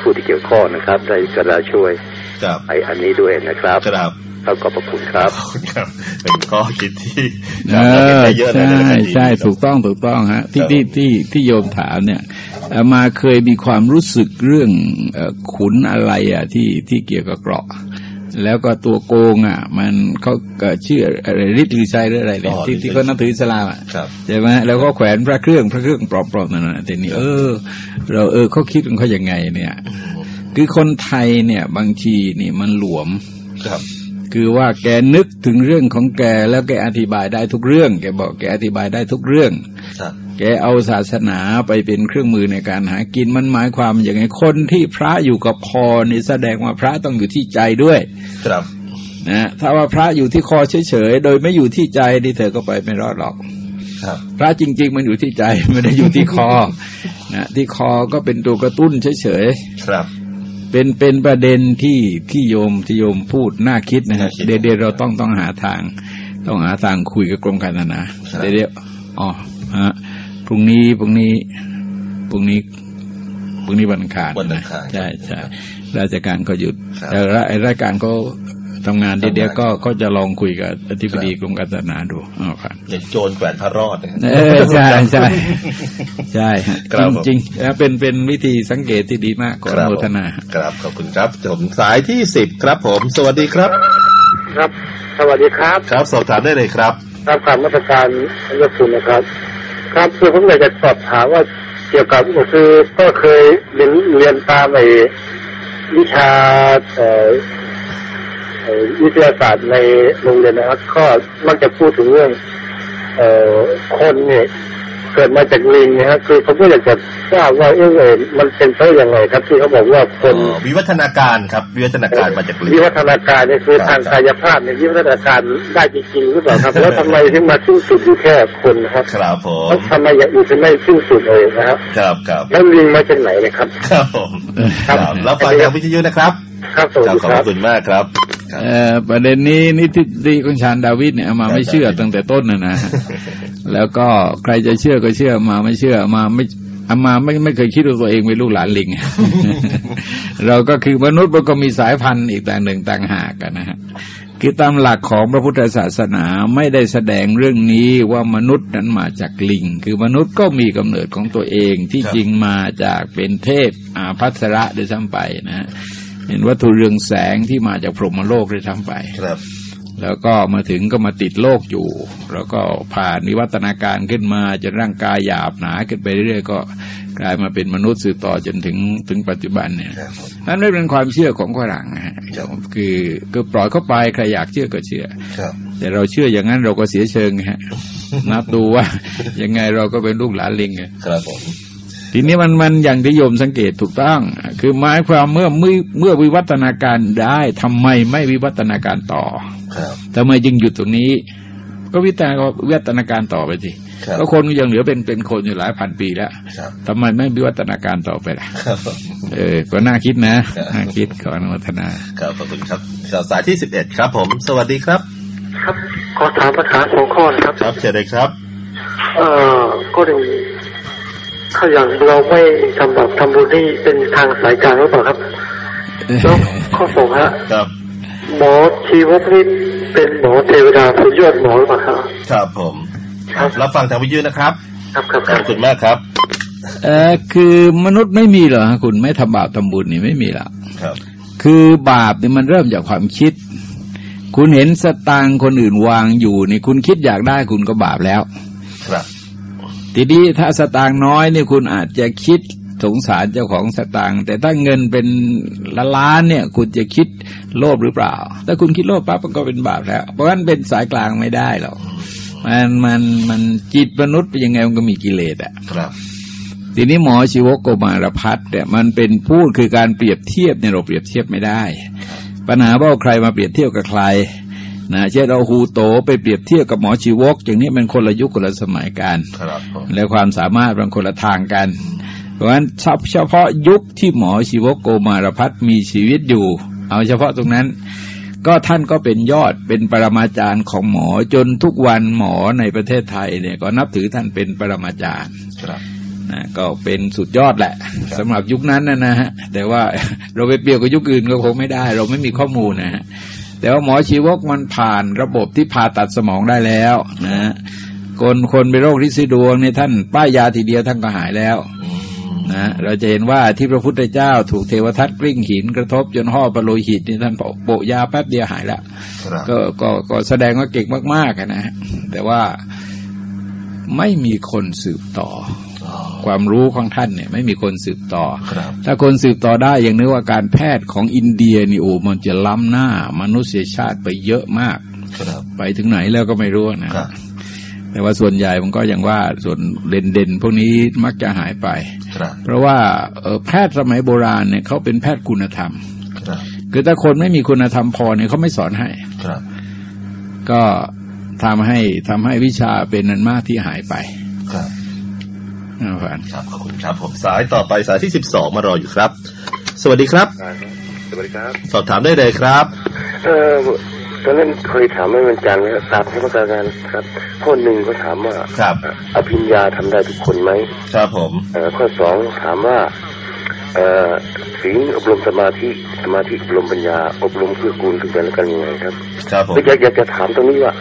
ผู้ที่เกี่ยวข้องนะครับ ได้กระดาช่วยครับไอ้อันนี้ด้วยนะครับครับแล้วขอบพระคุณครับขอบคุณครับเป็นข้อคิดที่เอเราเห็นอได้เยอะนะใช่ในรายการนี้ใช่ถูกต้องถูกต้องฮะที่ครับที่ที่ที่โยมถามเนี่ยอามาเคยมีความรู้สึกเรื่องเอ่อขุนอะไรอะที่ที่เกี่ยวกับเกราะ แล้วก็ตัวโกงอะ มันเขาเอ่อชื่ออะไรฤทธิ์หรือชัยหรืออะไรเนี่ยอ๋อที่ฤทธิ์ที่เขานับถืออิสลามอะครับใช่ไหมแล้วก็แขวนพระเครื่องพระเครื่องปลอมๆนั่นน่ะแต่นี่เออ เราเออเขาคิดของเขายังไงเนี่ย คือคนไทยเนี่ย บางทีนี่มันหลวมครับ คือว่าแกนึกถึงเรื่องของแกแล้วแกอธิบายได้ทุกเรื่อง แกบอกแกอธิบายได้ทุกเรื่องครับแกเอาศาสนาไปเป็นเครื่องมือในการหากินมันหมายความอย่างไงคนที่พระอยู่กับคอนี่แสดงว่าพระต้องอยู่ที่ใจด้วย ครับนะถ้าว่าพระอยู่ที่คอเฉยๆโดยไม่อยู่ที่ใจนี่เธอก็ไปไม่รอดหรอกครับพระจริง ๆ มันอยู่ที่ใจไม่ได้อยู่ที่คอนะที่คอก็เป็นตัวกระตุ้นเฉยครับๆ เป็นเป็นประเด็นที่ที่โยมที่โยมพูดน่าคิดนะฮะน่าคิดเดี๋ยวเดี๋ยวเราต้องต้องหาทาง ต้องหาทางคุยกับกรมการศาสนาครับเดี๋ยวเดี๋ยวอ๋อฮะพรุ่งนี้พรุ่งนี้พรุ่งนี้พรุ่งนี้วันอังคารวันอังคารใช่ใช่ราชการก็หยุดครับแต่ละไอ้ราชการก็ ทำงานทำงานเดี๋ยวๆก็ก็จะลองคุยกับอธิบดีครับกรมการศาสนาดูอ๋อครับอย่างโจรแขวนพระรอดนะฮะเออใช่ใช่ใช่ฮะครับผมจริงๆแล้วเป็นเป็นวิธีสังเกตที่ดีมากขออนุโมทนาครับขอบคุณครับผมสายที่สิบครับ ผม สวัสดีครับ ครับ สวัสดีครับ ครับสอบถามได้เลยครับครับการมาตรการยกคุณนะครับ ครับคือผมอยากจะสอบถามว่าเกี่ยวกับก็คือก็เคยเรียนเรียนตามไอ้วิชาเอ่อเอ่อ วิทยาศาสตร์ในโรงเรียนนะครับ ก็มักจะพูดถึงเรื่อง เอ่อคนเนี่ยเกิดมาจากลิงนะฮะคือผมก็อยากจะทราบว่าเอ๊ะเอ่อมันเป็นไปยังไงครับ ที่เขาบอกว่าคนอ๋อวิวัฒนาการครับ วิวัฒนาการมาจากลิงวิวัฒนาการเนี่ยคือครับทางกายภาพเนี่ยวิวัฒนาการได้จริงๆหรือเปล่าครับ แล้วทำไมถึงมาสิ้นสุดอยู่แค่คนนะครับครับผมแล้วทำไมอย่างอื่นถึงไม่สิ้นสุดเลยนะครับ ครับครับแล้วลิงมาจากไหนนะครับ ครับผมครับแล้วฟังทางวิทยุนะครับ ครับสวัสครับดีขอบครับคุณมากครับครับเอ่อประเด็นนี้นี่ทฤษฎีของชาญดาวิดเนี่ยเอามาไม่เชื่อตั้งแต่ต้นนะนะแล้วก็ใครจะเชื่อก็เชื่อมาไม่เชื่อมาไม่อามาไม่ไม่เคยคิดว่าตัวเองเป็นลูกหลานลิง เราก็คือมนุษย์มันก็มีสายพันธุ์อีกต่างหนึ่งต่างหากกันนะฮะคือตามหลักของพระพุทธศาสนาไม่ได้แสดงเรื่องนี้ว่ามนุษย์นั้นมาจากลิง คือมนุษย์ก็มีกำเนิดของตัวเองที่ครับจริงมาจากเป็นเทพอาภัสระด้วยซ้ำไปนะฮะ เป็นวัตถุเรืองแสงที่มาจากพรหมโลกด้วยซ้ำไปครับ แล้วก็มาถึงก็มาติดโลกอยู่ แล้วก็ผ่านวิวัฒนาการขึ้นมาจนร่างกายหยาบหนาขึ้นไปเรื่อยๆก็กลายมาเป็นมนุษย์สืบต่อจนถึงถึงปัจจุบันเนี่ยครับผมนั่นไม่เป็นความเชื่อของฝรั่งนะฮะครับคือก็ปล่อยเข้าไปใครอยากเชื่อก็เชื่อครับแต่เราเชื่ออย่างนั้นเราก็เสียเชิงฮะนับดูว่ายังไงเราก็เป็นลูกหลานลิงไงครับผม ทีนี้มันมันอย่างที่โยมสังเกตถูกต้อง คือหมายความเมื่อเมื่อเมื่อวิวัฒนาการได้ทำไมไม่วิวัฒนาการต่อครับทำไมจึงหยุดตรงนี้ ก็วิทยาวิวัฒนาการต่อไปสิครับก็คนก็ยังเหลือเป็นเป็นคนอยู่หลายพันปีแล้วครับทำไมไม่วิวัฒนาการต่อไปล่ะครับผมเออ ก็น่าคิดนะครับน่าคิดขออนุโมทนาครับขอบคุณครับสายที่สิบเอ็ดครับ ผม สวัสดีครับ ครับขอถามปัญหาสองข้อนะครับ ครับเชิญเลยครับ เอ่อก็หนึ่ง ถ้าอย่างเราไม่ทำแบบทำบุญนี่เป็นทางสายกลางหรือเปล่าครับแล้วข้อสองฮะครับหมอชีวกนี่เป็นหมอเทวดาเป็นยอดหมอหรือเปล่าครับครับผมครับรับฟังทางวิทยุนะครับ ครับครับขคอรับบคุณมากครับเออคือมนุษย์ไม่มีเหรอฮะคุณไม่ทำบาปทำบุญนี่ไม่มีหรอกครับ คือบาปเนี่ยมันเริ่มจากความคิด คุณเห็นสตางค์คนอื่นวางอยู่นี่คุณคิดอยากได้คุณก็บาปแล้ว ครับ ทีนี้ถ้าสตางค์น้อยเนี่ยคุณอาจจะคิดสงสารเจ้าของสตางค์แต่ถ้าเงินเป็นละล้านเนี่ย คุณจะคิดโลภหรือเปล่า ถ้าคุณคิดโลภปั๊บมันก็เป็นบาปแล้ว เพราะฉะนั้นเป็นสายกลางไม่ได้หรอกมันมันมันจิตมนุษย์เป็นยังไงมันก็มีกิเลสอะครับ ทีนี้หมอชีวกโกมารพัฒน์เนี่ยมันเป็นพูดคือการเปรียบเทียบเนี่ยเราเปรียบเทียบไม่ได้ ปัญหาว่าใครมาเปรียบเทียบกับใคร นะเช่นเอาฮูโตไปเปรียบเทียบกับหมอชีวก อย่างนี้มันคนละยุคคนละสมัยกันครับผมและความสามารถมันคนละทางกัน เพราะฉะนั้นเฉพาะยุคที่หมอชีวกโกมารพัฒน์มีชีวิตอยู่ เอาเฉพาะตรงนั้น ก็ท่านก็เป็นยอดเป็นปรมาจารย์ของหมอจนทุกวันหมอในประเทศไทยเนี่ยก็นับถือท่านเป็นปรมาจารย์ครับนะก็เป็นสุดยอดแหละสำหรับยุคนั้นนะนะฮะแต่ว่าเราไปเปรียบกับยุคอื่นก็คงไม่ได้ เราไม่มีข้อมูลนะฮะ แต่ว่าหมอชีวกมันผ่านระบบที่ผ่าตัดสมองได้แล้วนะฮะคนคนเป็นโรคที่ซีดวงเนี่ยท่านป้ายยาทีเดียวท่านก็หายแล้วอืมนะเราจะเห็นว่าที่พระพุทธเจ้าถูกเทวทัตกลิ้งหินกระทบจนห่อปโลหิตนี่ท่านโปะยาแป๊บเดียวหายแล้วครับก็ก็ก็แสดงว่าเก่งมากๆอะนะฮะแต่ว่าไม่มีคนสืบต่ออ๋อ ความรู้ของท่านเนี่ย ไม่มีคนสืบต่อครับถ้าคนสืบต่อได้อย่างนึกว่าการแพทย์ของอินเดียนี่โอ้มันจะล้ำหน้า มนุษยชาติไปเยอะมากครับไปถึงไหนแล้วก็ไม่รู้นะครับแต่ว่าส่วนใหญ่มันก็อย่างว่าส่วนเด่นๆพวกนี้มักจะหายไปครับเพราะว่าเอ่อแพทย์สมัยโบราณเนี่ยเขาเป็นแพทย์คุณธรรมครับคือถ้าคนไม่มีคุณธรรมพอเนี่ยเขาไม่สอนให้ครับก็ทำให้ทำให้วิชาเป็นนันมากที่หายไป ครับ นะครับครับขอบคุณครับ ผมสายต่อไปสายที่สิบสองมารออยู่ครับ สวัสดีครับ สวัสดีครับ สอบถามได้เลยครับ เออตอนนั้นเคยถามไม่วันจันทร์นะครับตามให้ประการครับ ข้อหนึ่งก็ถามว่าครับอภิญญาทำได้ทุกคนไหมครับผมเอ่อข้อสองถามว่าเอ่อ ศีลอบรมสมาธิสมาธิอบรมปัญญา อบรมเพื่อกูลถึงกันและกันยังไงครับครับผมก็อยากอยากจะถามตรงนี้ว่า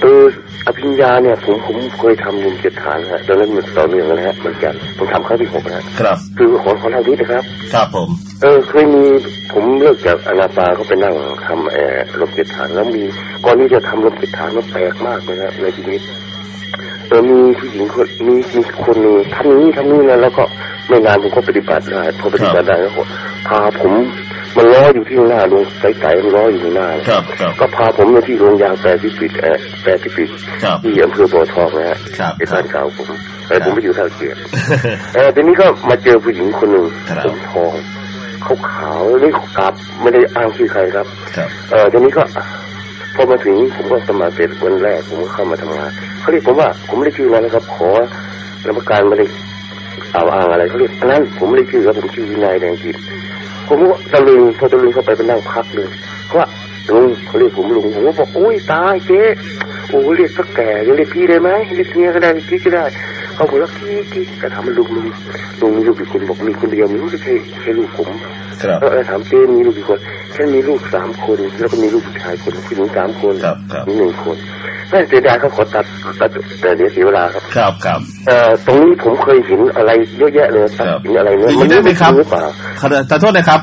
เอออภิญญาเนี่ยผมผมเคยทำมุมเจ็ดฐานฮะตอนนั้นมันต่อเนื่องนะฮะเหมือนกันผมทำครั้งที่หกนะฮะครับ คือขอขอเล่านิดนะครับ ครับผม เออเคยมีผมเลิกจากอนาปาก็ไปนั่งทำแอร์ลมเจ็ดฐานแล้วมีก่อนที่จะทำลมเจ็ดฐานมันแปลกมากเลยนะในชีวิตเออ มีผู้หญิงคนมีมีคนหนึงทำนี้ทำนี้นะแล้วก็ไม่นานผมก็ปฏิบัติได้พอปฏิบัติได้แล้วก็พาผมมันล้ออยู่ที่ข้างหน้าลงใสๆมันล้ออยู่ข้างหน้าเลยครับครับก็พาผมมาที่โรงยางแปรพิปิตแอร์แปรพิปิตครับที่อำเภอบ่อทองนะฮะครับในบ้านเก่าผมแต่ผมไปอยู่ท่าเกียรติคเออทีนี้ก็มาเจอผู้หญิงคนหนึ่งครับผมทองเขาขาวๆนี่กราบไม่ได้อ้างชื่อใครครับรับเออทีนี้ก็อะพอมาถึงผมก็สมัครเสร็จวันแรกผมก็เข้ามาทำงาน เขาเรียกผมว่า ผมไม่ได้ชื่อนั้นนะครับ ขอกรรมการไม่ได้กล่าวอ้างอะไรเขาเรียกอันนั้นผมไม่ได้ชื่อครับผมชื่อวินัยแดงจิตผมก็ตะลึงพอตะลึงเข้าไปไปนั่งพักเลยเพราะว่าลุงเขาเรียกผมลุงผมก็บอกโอ้ยตายเจ๊โอ้เรียกสักแก่ยังเรียกพี่ได้ไหมเรียกเมียก็ได้เรียกพี่ก็ได้เขาบอกว่าพี่พี่แต่ถามมันลุงลุงลุงมีลูกกี่คนบอกมีคนเดียวไม่รู้จะใช่ใช่ลูกผมครับเออถามเจ๊มีลูกกี่คนฉันมีลูกสามคน แล้วก็มีลูกผู้ชายคนผู้หญิงสามคนครับครับมีหนึ่งคน แม่เสียดายเขาขอตัดตัดแต่เดี๋ยวเสียเวลาครับ ครับครับเอ่อตรงนี้ผมเคยเห็นอะไรเยอะแยะเลยตัดสินอะไรเนี่ยอย่างนี้ได้ไหมครับหรือเปล่าขอขอโทษนะครับ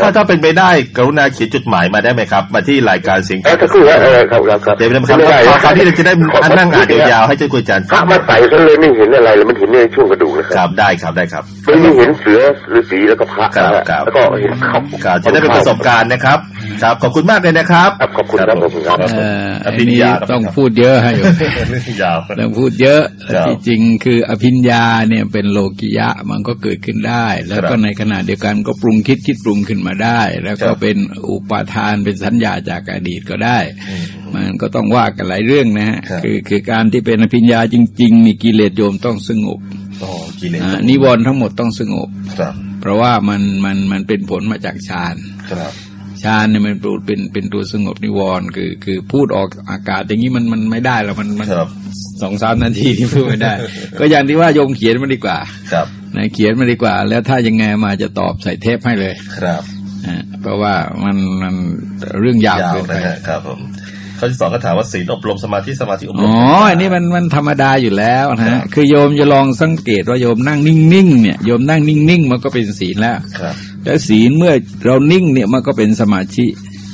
ถ้าถ้าเป็นไปได้กรุณาเขียนจดหมายมาได้ไหมครับ มาที่รายการเสียงเออถ้าคือว่าเออครับครับครับเดี๋ยวนะครับไม่ได้ขอนะคราวนี้เราจะได้อันนั่งอ่านยาวๆให้เจ้าคุณอาจารย์พระฟังมาใส่ซะเลยไม่เห็นอะไรเลยมันเห็นในช่วงกระดูกนะคครัรับบได้ครับได้ครับไม่มีเห็นเสือฤาษีแล้วก็พระครับนะฮะครับแล้วก็เห็นเขาครับจะได้เป็นประสบการณ์นะครับ ครับ ขอบคุณมากเลยนะครับครับขอบคุณครับผมครับเอ่อออันภิญนี้ญาครับต้องพูดเยอะให้อยู่ยาวต้องพูดเยอะครับที่จริงคืออภิญญาเนี่ยเป็นโลกิยะมันก็เกิดขึ้นได้ แล้วคก็รับในขณะเดียวกันก็ปรุงคิดคิดปรุงขึ้นมาได้ แล้วครัก็บเป็นอุปาทานเป็นสัญญาจากอดีตก็ได้ มันก็ต้องว่ากันหลายเรื่องนะฮะครับคือคือการที่เป็นอภิญญาจริง ๆ มีกิเลสโยมต้องสงบอ๋อกิเลสอ่านิวรณ์ทั้งหมดต้องสงบครับเพราะว่ามันมันมันเป็นผลมาจากฌานครับ ฌานเนี่ยมันเป็นเป็นเป็นตัวสงบนิวรณ์คือคือพูดออกอากาศอย่างนี้มันมันไม่ได้แล้วมันมันครับสองสามนาทีที่พูดไม่ได้ ก็อย่างที่ว่าโยมเขียนมาดีกว่า ครับนะเขียนมาดีกว่า แล้วถ้ายังไงมาจะตอบใส่เทปให้เลยครับอ่าเพราะว่ามันมันเรื่องยาวยาวเกินไปนะฮะครับผมข้อที่สองก็ถามว่าศีลอบรมสมาธิสมาธิอบรมอ๋อปัญญาอันนี้มันมันธรรมดาอยู่แล้วนะครัฮะบคือโยมจะลองสังเกตว่าโยมนั่งนิ่งๆเนี่ยโยมนั่งนิ่งๆมันก็เป็นศีลแล้วครับ แล้วศีลเมื่อเรานิ่งเนี่ยมันก็เป็นสมาธิ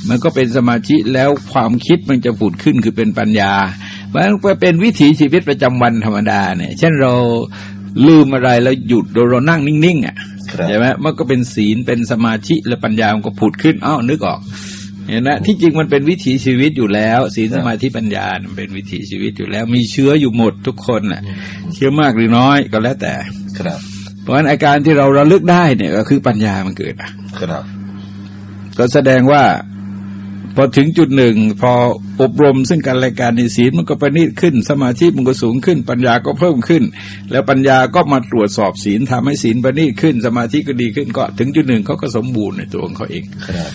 มันก็เป็นสมาธิแล้วความคิดมันจะผุดขึ้นคือเป็นปัญญามันก็เป็นวิถีชีวิตประจำวันธรรมดาเนี่ย เช่นเราลืมอะไรแล้วหยุดโดยเรานั่งนิ่งๆอะครับใช่ไหมมันก็เป็นศีลเป็นสมาธิและปัญญามันก็ผุดขึ้นอ้าวนึกออกเห็นไหมที่จริงมันเป็นวิถีชีวิตอยู่แล้ว ศีลสมาธิปัญญามันเป็นวิถีชีวิตอยู่แล้ว มีเชื้ออยู่หมดทุกคนแหละเชื้อมากหรือน้อยก็แล้วแต่ครับ เพราะฉะนั้นอาการที่เราระลึกได้เนี่ยก็คือปัญญามันเกิดอะครับ ก็แสดงว่า พอถึงจุดหนึ่ง พออบรมซึ่งกันและกันในศีลมันก็ประณีตขึ้น สมาธิมันก็สูงขึ้น ปัญญาก็เพิ่มขึ้น แล้วปัญญาก็มาตรวจสอบศีลทำให้ศีลประณีตขึ้น สมาธิก็ดีขึ้นก็ถึงจุดหนึ่งเขาก็สมบูรณ์ในตัวของเขาเองครับ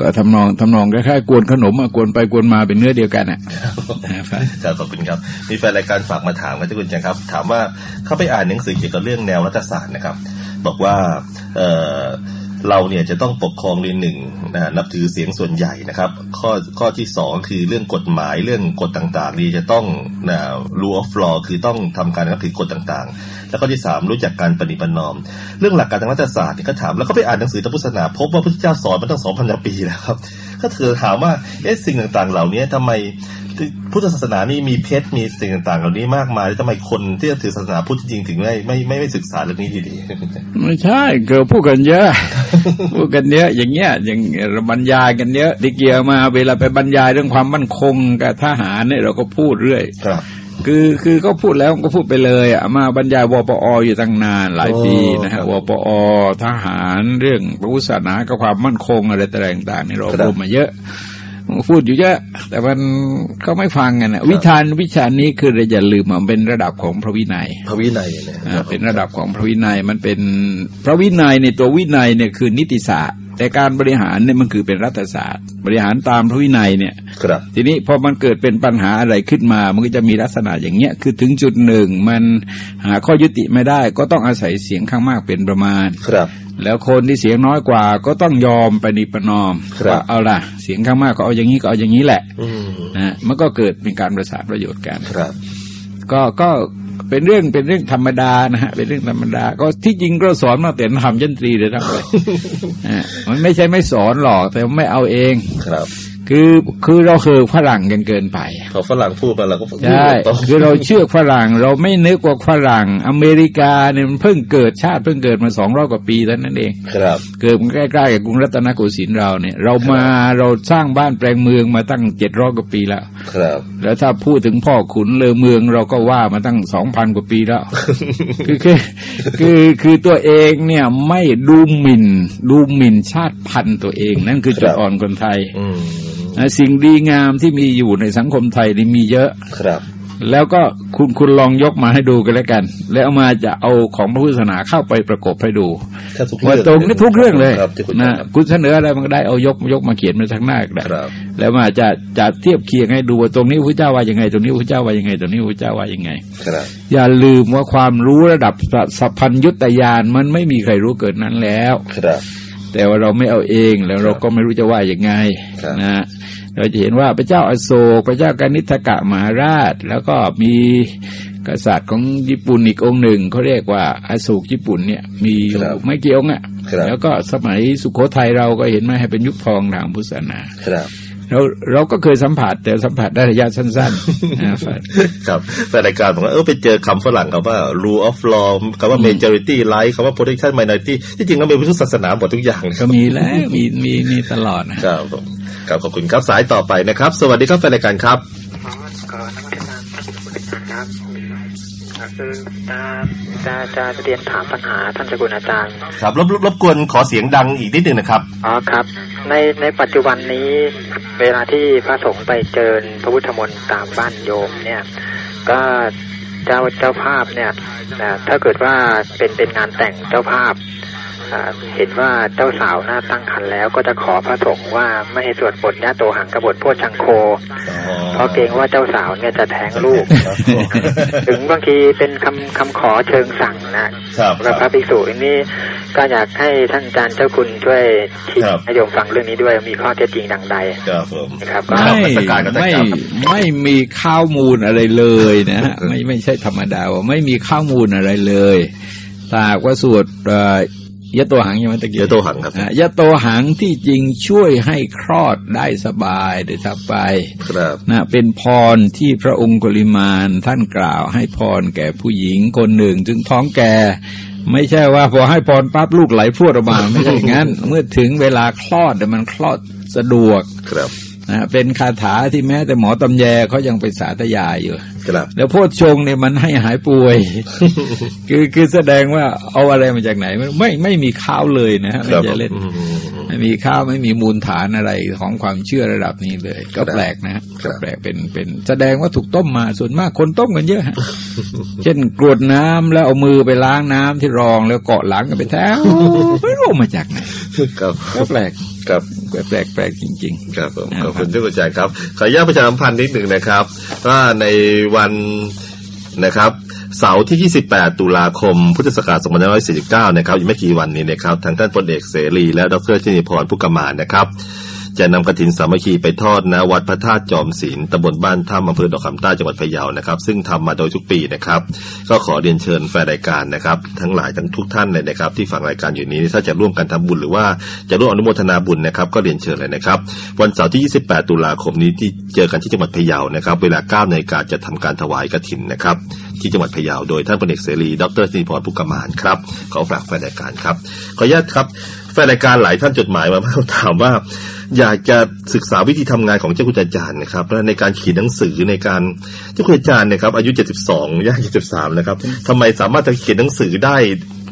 ก็ทำนองทำนองคล้ายๆกวนขนมอะกวนไปกวนมาเป็นเนื้อเดียวกันอะครับขอบคุณครับ มีแฟนรายการฝากมาถามครับเจ้าคุณจังครับ ถามว่าเขาไปอ่านหนังสือเกี่ยวกับเรื่องแนวรัฐศาสตร์นะครับ บอกว่า เออ เราเนี่ยจะต้องปกครองเรียนหนึ่งนะนับถือเสียงส่วนใหญ่นะครับ ข้อข้อที่สองคือเรื่องกฎหมายเรื่องกฎต่างๆนี่จะต้องนะ rule of law คือต้องทำการนับถือกฎต่างๆ แล้วก็ที่สามรู้จักการปฏิบัตินอม เรื่องหลักการทางรัฐศาสตร์นี่ก็ถามแล้วก็ไปอ่านหนังสือทางพุทธศาสนาพบว่าพระพุทธเจ้าสอนมาตั้งสองพันปีแล้วครับ ก็เธอถามว่าเอ๊ะสิ่งต่างๆ เหล่านี้ทำไม พุทธศาสนานี่มีเพชรมีสิ่งต่างๆ เหล่านี้มากมายแล้วทำไมคนที่จะถือศาสนาพุทธจริงๆถึงไม่ไม่ไม่ไม่ศึกษาเรื่องนี้ดีไม่ใช่เกิดพูดกันเยอะพูดกันเยอะอย่างเงี้ยอย่างบรรยายกันเยอะที่เกียร์มาเวลาไปบรรยายเรื่องความมั่นคงกับทหารเนี่ยเราก็พูดเรื่อยๆครับคือคือก็พูดแล้วก็พูดไปเลยอะมาบรรยายวปออยู่ตั้งนานหลายปีโอ้นะครัฮะบวปอทหารเรื่องพระพุทธศาสนากับความมั่นคงอะไรต่างๆนี่เราคอรับบรมมาเยอะ พูดอยู่เยอะแต่มันก็ไม่ฟังกันนะวิชาวิชานี้คือเราอย่าลืมมันเป็นระดับของพระวินัย พระวินัยเนี่ยอ่าเป็นระดับของพระวินัยมันเป็นพระวินัยในตัววินัยเนี่ยคือนิติศาสตร์ แต่การบริหารเนี่ยมันคือเป็นรัฐศาสตร์ บริหารตามพระวินัยเนี่ยครับ ทีนี้พอมันเกิดเป็นปัญหาอะไรขึ้นมา มันก็จะมีลักษณะอย่างเงี้ยคือถึงจุดหนึ่งมันหาข้อยุติไม่ได้ ก็ต้องอาศัยเสียงข้างมากเป็นประมาณครับ แล้วคนที่เสียงน้อยกว่าก็ต้องยอมไปนิประนอมครับว่าเอาล่ะ เสียงข้างมากก็เอาอย่างนี้ก็เอาอย่างนี้แหละอืมนะมันก็เกิดเป็นการประสานประโยชน์กันครับ ก็ก็ เป็นเรื่องเป็นเรื่องธรรมดานะฮะเป็นเรื่องธรรมดา ก็ที่จริงก็สอนมาแต่ทำยันตรีเลยทั้งเลยอะมันไม่ใช่ไม่สอนหรอกแต่ไม่เอาเองครับ คือคือเราคือฝรั่งกันเกินไปพอฝรั่งพูดมาเราก็พูดใช่ต่อคือเราเชื่อฝรั่ง เราไม่นึกว่าฝรั่ง อเมริกาเนี่ยมันเพิ่งเกิดชาติเพิ่งเกิดมาสองร้อยกว่าปีเท่านั้นเองครับ เกิดมันใกล้ๆกับกรุงรัตนโกสินทร์เราเนี่ย เรามาเราสร้างบ้านแปลงเมืองมาตั้งเจ็ดร้อยกว่าปีแล้ว ครับ แล้วถ้าพูดถึงพ่อขุนเลอเมืองเราก็ว่ามาตั้งสองพันกว่าปีแล้ว คือคือคือคือตัวเองเนี่ยไม่ดูหมิ่น ดูหมิ่นชาติพันธุ์ตัวเองนั่นคือจุดครับอ่อนคนไทย อืมนะ สิ่งดีงามที่มีอยู่ในสังคมไทยนี่มีเยอะครับ แล้วก็คุณคุณลองยกมาให้ดูกันแล้วกัน แล้วเอามาจะเอาของพระพุทธศาสนาเข้าไปประกบให้ดูถ้าทุกว่าเรื่องตรงนี้ทุกเรื่องเลยครับที่คุณนะครับคุณเสนออะไรมันก็ได้เอายกยกมาเขียนมาทางหน้าก็ได้ครับแล้วมาจะจะเทียบเคียงให้ดูว่าตรงนี้พระเจ้าว่ายังไง ตรงนี้พระเจ้าว่ายังไง ตรงนี้พระเจ้าว่ายังไงครับอย่าลืมว่าความรู้ระดับสสัพพัญยุตยานมันไม่มีใครรู้เกินนั้นแล้วครับแต่ว่าเราไม่เอาเองแล้วเราก็ไม่รู้จะว่ายังไงครับนะ เราจะเห็นว่าพระเจ้าอโศกพระเจ้ากนิษฐกะมหาราช แล้วก็มีกษัตริย์ของญี่ปุ่นอีกองค์หนึ่งเขาเรียกว่าอโศกญี่ปุ่นเนี่ย มีอยู่ครับไม่กี่องค์อะครับแล้วก็สมัยสุโขทัยเราก็เห็นไหมให้เป็นยุคทองทางพุทธศาสนาครับเราเราก็เคยสัมผัสแต่สัมผัสได้ระยะสั้นๆนะครับครับแต่รายการบอกว่าเออไปเจอคำฝรั่งคำว่า rule of law คำว่า majority right คำว่า protection minority ที่จริงแล้วเป็นพุทธศาสนาหมดทุกอย่างเลยคก็รับมีแล้วมีมีมีตลอดนะครับผม ครับขอบคุณครับสายต่อไปนะครับ สวัสดีครับแฟนรายการครับอ๋อก็นักวิชาการท่านผู้บริหารครับอ่าคือจะจะจะเรียนถามปัญหาท่านเจ้าคุณอาจารย์ ครับรบรบรบกวนขอเสียงดังอีกนิดหนึ่งนะครับอ๋อครับ ในในปัจจุบันนี้เวลาที่พระสงฆ์ไปเจิญพระพุทธมนต์ตามบ้านโยมเนี่ย ก็เจ้าเจ้าภาพเนี่ยถ้าเกิดว่าเป็นเป็นงานแต่งเจ้าภาพ เห็นว่าเจ้าสาวหน้าตั้งครรภ์แล้วก็จะขอพระสงฆ์ว่าไม่ให้สวดบทญาโตหังกบทโพชฌังโค เพราะเกรงว่าเจ้าสาวเนี่ยจะแท้งลูก ถึงบางทีเป็นคำคำขอเชิงสั่งนะครับแล้วพระภิกษุอันนี้ก็อยากให้ท่านอาจารย์เจ้าคุณช่วยชี้ครับให้โยมฟังเรื่องนี้ด้วยมีข้อเท็จจริงดังใดครับผมนะครับก็ไม่นมัสการกันนะไม่ครับไม่มีข้าวมูลอะไรเลยนะฮะไม่ไม่ใช่ธรรมดาว่าไม่มีข้าวมูลอะไรเลยตาหากว่าสวดเอ่อ ยะโตหังยังไม่ตะกี้ยะโตหังครับอะยะโตหังที่จริงช่วยให้คลอดได้สบายโดยทับไปครับนะเป็นพรที่พระองค์กุลิมานท่านกล่าวให้พรแก่ผู้หญิงคนหนึ่งจึงท้องแก่ ไม่ใช่ว่าพอให้พรปั๊บลูกไหลพรวดออกมาไม่ใช่อย่างนั้น เมื่อถึงเวลาคลอดเนี่ยมันคลอดสะดวกครับ นะเป็นคาถาที่แม้แต่หมอตำแยเขายังไปสาธยายอยู่ครับแล้วโพชฌงค์เนี่ยมันให้หายป่วย คือคือแสดงว่าเอาอะไรมาจากไหน ไม่ไม่ไม่มีข้าวเลยนะฮะคไม่รับจะเล่นอืมไม่มีข้าวไม่มีมูลฐานอะไรของความเชื่อระดับนี้เลย ก็ครับแปลกนะฮะครัก็บแปลกเป็นเป็นแสดงว่าถูกต้มมาส่วนมากคนต้มกันเยอะฮะเช่นกรวดน้ำแล้วเอามือไปล้างน้ำที่รองแล้วเกาะหลังกันไปแถวไม่รู้มาจากไหน ครับก็แปลกครับแปลกแปลกแปลกจริงครับผมครับขอบคุณที่เข้าใจครับ ขออนุญาตประชาสัมพันธ์นิดหนึ่งนะครับ ว่าในวันนะครับเสาร์ที่ 28 ตุลาคม พุทธศักราช2549 นะครับอีกไม่กี่วันนี้นะครับทางท่านพลเอกเสรีและดรชินีพรพุกมานนะครับ จะนำกระถินสามัคคีไปทอดณวัดพระธาตุจอมศีลตำบลบ้านถ้ำอำเภอดอกคำใต้จังหวัดพะเยานะครับ ซึ่งทำมาโดยทุกปีนะครับ ก็ขอเรียนเชิญแฟนรายการนะครับ ทั้งหลายทั้งทุกท่านเลยนะครับ ที่ฟังรายการอยู่นี้ถ้าจะร่วมกันทำบุญหรือว่าจะร่วมอนุโมทนาบุญนะครับ ก็เรียนเชิญเลยนะครับ วันเสาร์ที่ 28 ตุลาคมนี้ที่เจอกันที่จังหวัดพะเยานะครับ เวลา9นาฬิกาจะทำการถวายกระถินนะครับที่จังหวัดพะเยาโดยท่านพลเอกเสรี ดรสิริพรพุกกมานครับขอฝากแฟนรายการครับขออนุญาตครับแฟนรายการหลายท่านจดหมายมาถามว่า อยากจะศึกษาวิธีทำงานของเจ้าคุณอาจารย์นะครับและในการเขียนหนังสือในการเจ้าคุณอาจารย์เนี่ยครับ อายุ72ย่าง73นะครับทำไมสามารถจะเขียนหนังสือได้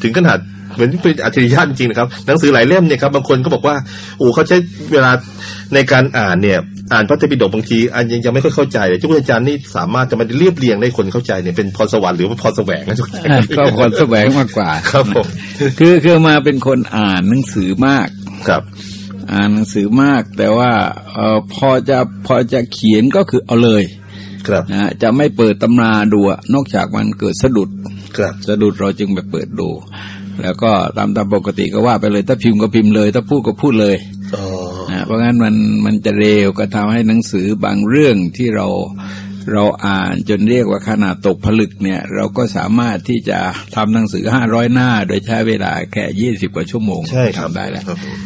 ถึงขนาดเหมือนเป็นอัจฉริยะจริงๆนะครับ หนังสือหลายเล่มเนี่ยครับบางคนก็บอกว่าโอ้เขาใช้เวลาในการอ่านเนี่ยอ่านพระเทปิฎกบางทีอันยังยังไม่ค่อยเข้าใจเลยจุกอาจารย์นี่สามารถจะมาเรียบเรียงได้คนเข้าใจเนี่ยเป็นพรสวรรค์หรือว่าพรแสวงนะจุกอาจารย์ก็คนแสวงมากกว่า ครับผมคือคือมาเป็นคนอ่านหนังสือมากครับ อ่านหนังสือมาก แต่ว่าเออพอจะพอจะเขียนก็คือเอาเลย ครับนะจะไม่เปิดตำราดูอะนอกจากมันเกิดสะดุดครับสะดุดเราจึงไปเปิดดู แล้วก็ตามตามปกติก็ว่าไปเลย ถ้าพิมพ์ก็พิมพ์เลย ถ้าพูดก็พูดเลยอ๋อนะเพราะงั้นมันมันจะเร็วก็ทำให้หนังสือบางเรื่องที่เราเราอ่านจนเรียกว่าขนาดตกผลึกเนี่ย เราก็สามารถที่จะทำหนังสือห้าร้อยหน้า โดยใช้เวลาแค่ยี่สิบกว่าชั่วโมงใช่ครับทำได้แล้วครับผม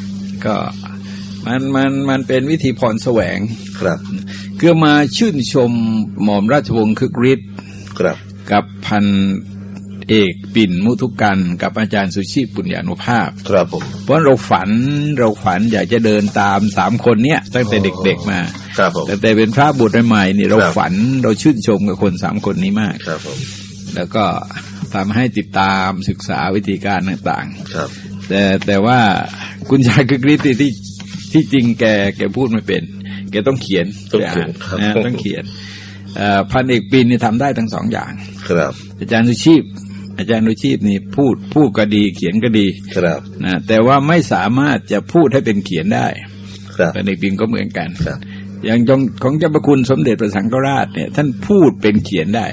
ก็มันมันมันเป็นวิธีพรแสวงครับคือมาชื่นชมหม่อมราชวงศ์คึกฤทธิ์ครับ กับพันเอกปิ่นมุทุกันกับอาจารย์สุชีพปุญญานุภาพ ครับผมเพราะเราฝันเราฝันอยากจะเดินตามสามคนเนี้ยตั้งแต่เด็กๆมา ครับผมแต่แต่เป็นพระบุตรใหม่ๆนี่เราครับฝันเราชื่นชมกับคนสามคนนี้มากครับผมแล้วก็ทำให้ติดตามศึกษาวิธีการต่างครับๆแต่แต่ว่า คุณชายคึกฤทธิ์ที่ที่ที่จริงแกแกพูดไม่เป็น แกต้องเขียนต้องเขียนไปครับอ่านนะต้องเขียนเอ่อพันเอกปินนี่ทำได้ทั้งสองอย่าง ครับ อาจารย์สุชีพ อาจารย์สุชีพนี่พูดพูดก็ดี เขียนก็ดี ครับนะแต่ว่าไม่สามารถจะพูดให้เป็นเขียนได้ ครับพันเอกปินก็เหมือนกันครับอย่างของของเจ้าประคุณสมเด็จพระสังฆราชเนี่ย ท่านพูดเป็นเขียนได้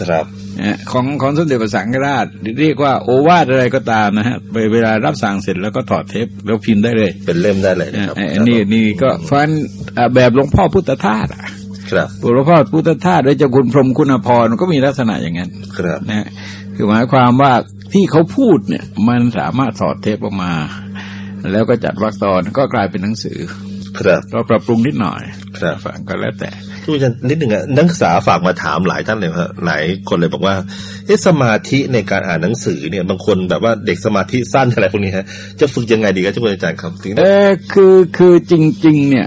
ครับนะ ของของสมเด็จพระสังฆราชเรียกว่าโอวาทอะไรก็ตามนะฮะไปเวลารับสั่งเสร็จแล้วก็ถอดเทปแล้วพิมพ์ได้เลย เป็นเล่มได้เลยนะนะครับอันนี้นี่ก็ฟันอ่าแบบหลวงพ่อพุทธทาสอะครับหลวงพ่อพุทธทาสโดยเจ้าคุณพรหมคุณพรก็มีลักษณะอย่างนั้นครับนะฮะคือหมายความว่าที่เขาพูดเนี่ย มันสามารถถอดเทปออกมา แล้วก็จัดวรรคตอนก็กลายเป็นหนังสือ ครับเราปรับปรุงนิดหน่อยครับฟังก็แล้วแต่ ทุกอาจารย์นิดหนึ่งอะนักศึกษาฝากมาถามหลายท่านเลยครับหลายคนเลยบอกว่าเอ๊ะสมาธิในการอ่านหนังสือเนี่ยบางคนแบบว่าเด็กสมาธิสั้นอะไรพวกนี้ฮะ จะฝึกยังไงดีครับทุกอาจารย์ครับถึงเอได้อคือคือจริง ๆ เนี่ย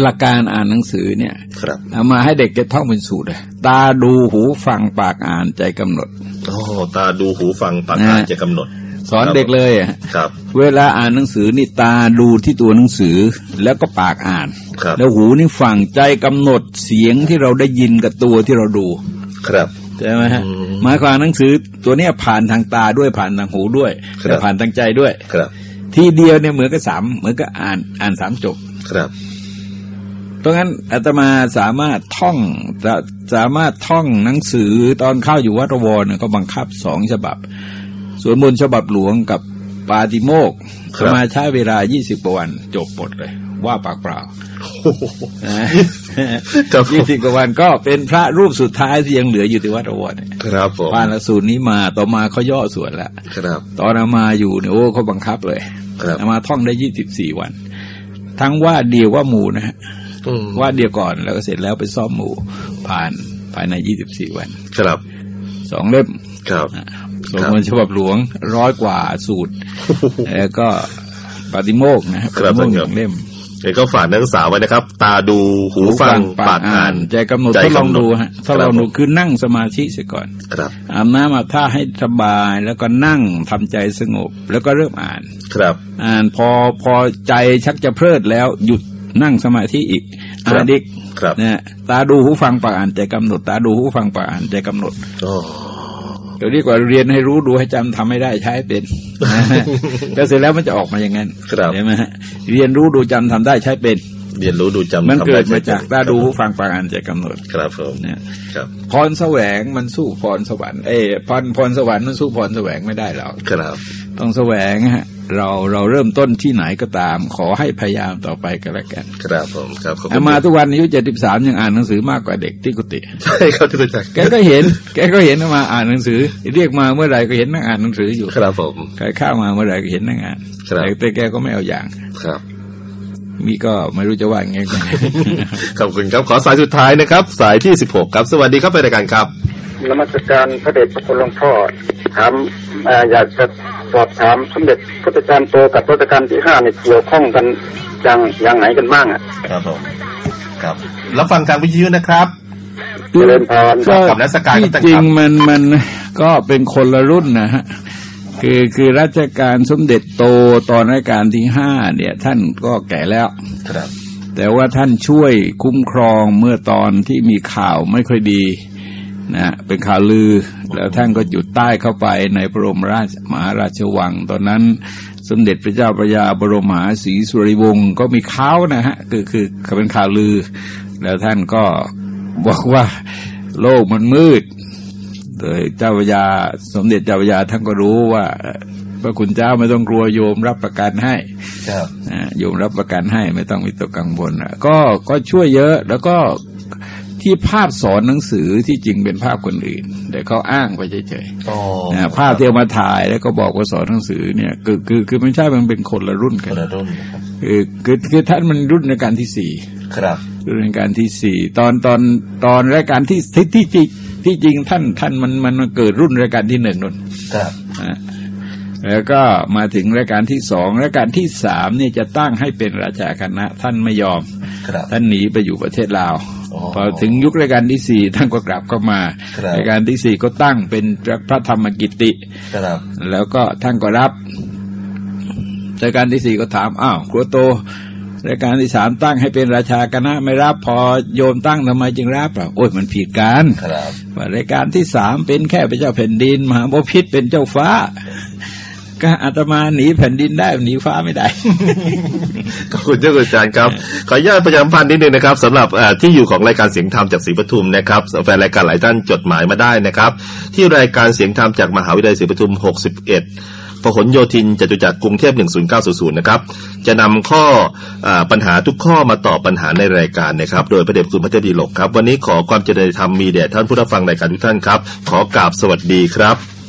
หลักการอ่านหนังสือเนี่ยครับเอามาให้เด็กจะท่องเป็นสูตรเลยตาดูหูฟังปากอ่านใจกำหนดโอ้ตาดูหูฟังปากอ่านนะจะกำหนด สอนเด็กเลยอะครับ เวลาอ่านหนังสือนี่ตาดูที่ตัวหนังสือแล้วก็ปากอ่านครับแล้วหูนี่ฟังใจกำหนดเสียงที่เราได้ยินกับตัวที่เราดู ครับใช่ไหมฮะอืมหมายความหนังสือตัวเนี้ยผ่านทางตาด้วยผ่านทางหูด้วยครับและผ่านทางใจด้วยครับ ทีเดียวเนี่ยเหมือนกับสามเหมือนกับอ่านอ่านสามจบครับเพราะงั้นอาตมาสามารถท่องจะสามารถท่องหนังสือตอนเข้าอยู่วัดวรเนี่ยก็บังคับสองฉบับ ส่วนบนต์ฉบับหลวงกับปาติโมกข์ครับอาตมาใช้เวลา20กว่าวัน จบหมดเลย ว่าปากเปล่าโอ้โหนะครับผมยี่สิบกว่าวันก็เป็นพระรูปสุดท้ายที่ยังเหลืออยู่ที่วัดวรเนี่ยครับผมผ่านหลักสูตรนี้มาต่อมาเขาย่อส่วนแล้วครับ ตอนอามาอยู่เนี่ยโอ้เขาบังคับเลยครับอามาท่องได้24วัน ทั้งว่าเดียวว่าหมู่นะฮะอืมว่าเดียวก่อนแล้วก็เสร็จแล้วไปซ่อมหมู่ผ่านภายใน24วัน ครับ สองเล่มครับ สมมติฉบับหลวงร้อยกว่าสูตร แล้วก็ปาติโมกข์นะฮะคปารับติโมกข์คหรับนึ่งเล่มเดี๋ยวก็ฝากนักศึกษาไว้นะครับ ตาดูหูฟังปากอ่านใจกำหนดใจทดลองกำหนดดูฮะทดลองดูคือนั่งสมาธิเสียก่อนครับอาบน้ำอาบท่าให้สบายแล้วก็นั่งทำใจสงบ แล้วก็เริ่มอ่านครับ อ่านพอพอใจชักจะเพลิดแล้วหยุดนั่งสมาธิอีกครับอ่านอีกครับนะตาดูหูฟังปากอ่านใจกำหนด ตาดูหูฟังปากอ่านใจกำหนด โอ้เราเรียกว่าเรียนให้รู้ดูให้จำทำไม่ได้ใช้เป็นแล้วเสร็จแล้วมันจะออกมาอย่างนั้นครับใช่ไหมฮะเรียนรู้ดูจำทำได้ใช้เป็น เรียนรู้ดูจำมันทำเกิดไใช่มาจากไหตาดูหูฟังปากอ่านใจกำหนดครับผมเนี่ยครับพรแสวงมันสู้พรสวรรค์เอ้ยพรพรสวรรค์มันสู้พรแสวงไม่ได้หรอกครับ ต้องแสวงฮะ เราเราเริ่มต้นที่ไหนก็ตาม ขอให้พยายามต่อไปก็แล้วกันครับผมครับขอบคุอาณมาทุกวันอายุเจ็ดสิบสามยังอ่านหนังสือมากกว่าเด็กที่กุฏิใช่ครับทุกท่านแกก็เห็น แกก็เห็นอามาอ่านหนังสือ เรียกมาเมื่อไหร่ก็เห็นนั่งอ่านหนังสืออยู่ครับผมใครเข้ามาเมื่อไหร่ก็เห็นนั่งอ่านครับแต่แต่แกก็ไม่เอาอย่างครับมีก็ไม่รู้จะว่าไงกันขอบคุณครับขอสายสุดท้ายนะครับ สายที่สิบหกครับ สวัสดีครับเป็นรายการครับนมัสการพระเดชพระคุณหลวงพ่อถามเอ่ออยากจะ สอบถามสมเด็จพุทธจารย์โตกับพุทธกาลที่ห้าเนี่ยเกี่ยวข้องกันอย่างอย่างไหนกันบ้างอะ ครับผมครับรับฟังทางวิทยุนะครับเจริญพรก็ขอบนมัสการครับท่านครับที่จริงมันมันก็เป็นคนละรุ่นนะฮะคือคือรัชการสมเด็จโตตอนรัชการที่ห้าเนี่ย ท่านก็แก่แล้วครับแต่ว่าท่านช่วยคุ้มครองเมื่อตอนที่มีข่าวไม่ค่อยดี นะเป็นข่าวลือ แล้วท่านก็หยุดใต้เข้าไปในพระบรมราชมหาราชวัง ตอนนั้นสมเด็จพระเจ้าพระยาบรมมหาศรีสุริวงศ์ก็มีข่าวนะฮะคือคือเป็นข่าวลือ แล้วท่านก็บอกว่าโลกมันมืดโดยเจ้าพระยาสมเด็จเจ้าพระยาท่านก็รู้ว่าพระคุณเจ้าไม่ต้องกลัวโยมรับประกันให้ครับนะโยมรับประกันให้ไม่ต้องวิตกกังวลนะก็ก็ช่วยเยอะ แล้วก็ ที่ภาพสอนหนังสือที่จริงเป็นภาพคนอื่นแต่เขาอ้างไปเฉยอ๋อๆนะภาพที่เอามาถ่ายแล้วก็บอกว่าสอนหนังสือเนี่ยคือคือคือไม่ใช่มันเป็นคนละรุ่นคกันนละรุ่นนะครับคือคือคือท่านมันรุ่นในการที่สี่ครับรุ่นในการที่สี่ตอนตอนตอนรายการที่ที่ที่จริงที่จริงท่านท่านมันมันเกิดรุ่นรายการที่หนึ่งนู่นครับนะแล้วก็มาถึงรายการที่สองรายการที่สามเนี่ยจะตั้งให้เป็นราชาคณะ ท่านไม่ยอมครับท่านหนีไปอยู่ประเทศลาวอ๋อ พอถึงยุครายการที่สี่ท่านก็กลับเข้ามาครับรายการที่สี่ก็ตั้งเป็นพระธรรมกิติครับแล้วก็ท่านก็รับรายการที่สี่ก็ถามอ้าวครัวโตรายการที่สามตั้งให้เป็นราชาคณะไม่รับพอโยมตั้งทำไมจึงรับอะโอ้ยมันผิดกันครับว่ารายการที่สามเป็นแค่พระเจ้าแผ่นดิน มหาบพิษเป็นเจ้าฟ้า ก็อาตมาหนีแผ่นดินได้หนีฟ้าไม่ได้ ขอบคุณเจ้าคุณอาจารย์ครับ ขออนุญาตประชาสัมพันธ์นิดนึงนะครับสำหรับเอ่อที่อยู่ของรายการเสียงธรรมจากศรีปทุมนะครับแฟนรายการหลายท่านจดหมายมาได้นะครับ ที่รายการเสียงธรรมจากมหาวิทยาลัยศรีปทุม 61พหลโยธินจตุจักรกรุงเทพ10900 นะครับ จะนำข้ออาปัญหาทุกข้อมาตอบปัญหาในรายการนะครับ โดยพระเดชคุณพระเจ้าดีหลกครับ วันนี้ขอความเจริญธรรมมีแด่ท่านผู้รับฟังรายการทุกท่านครับ ขอกราบสวัสดีครับ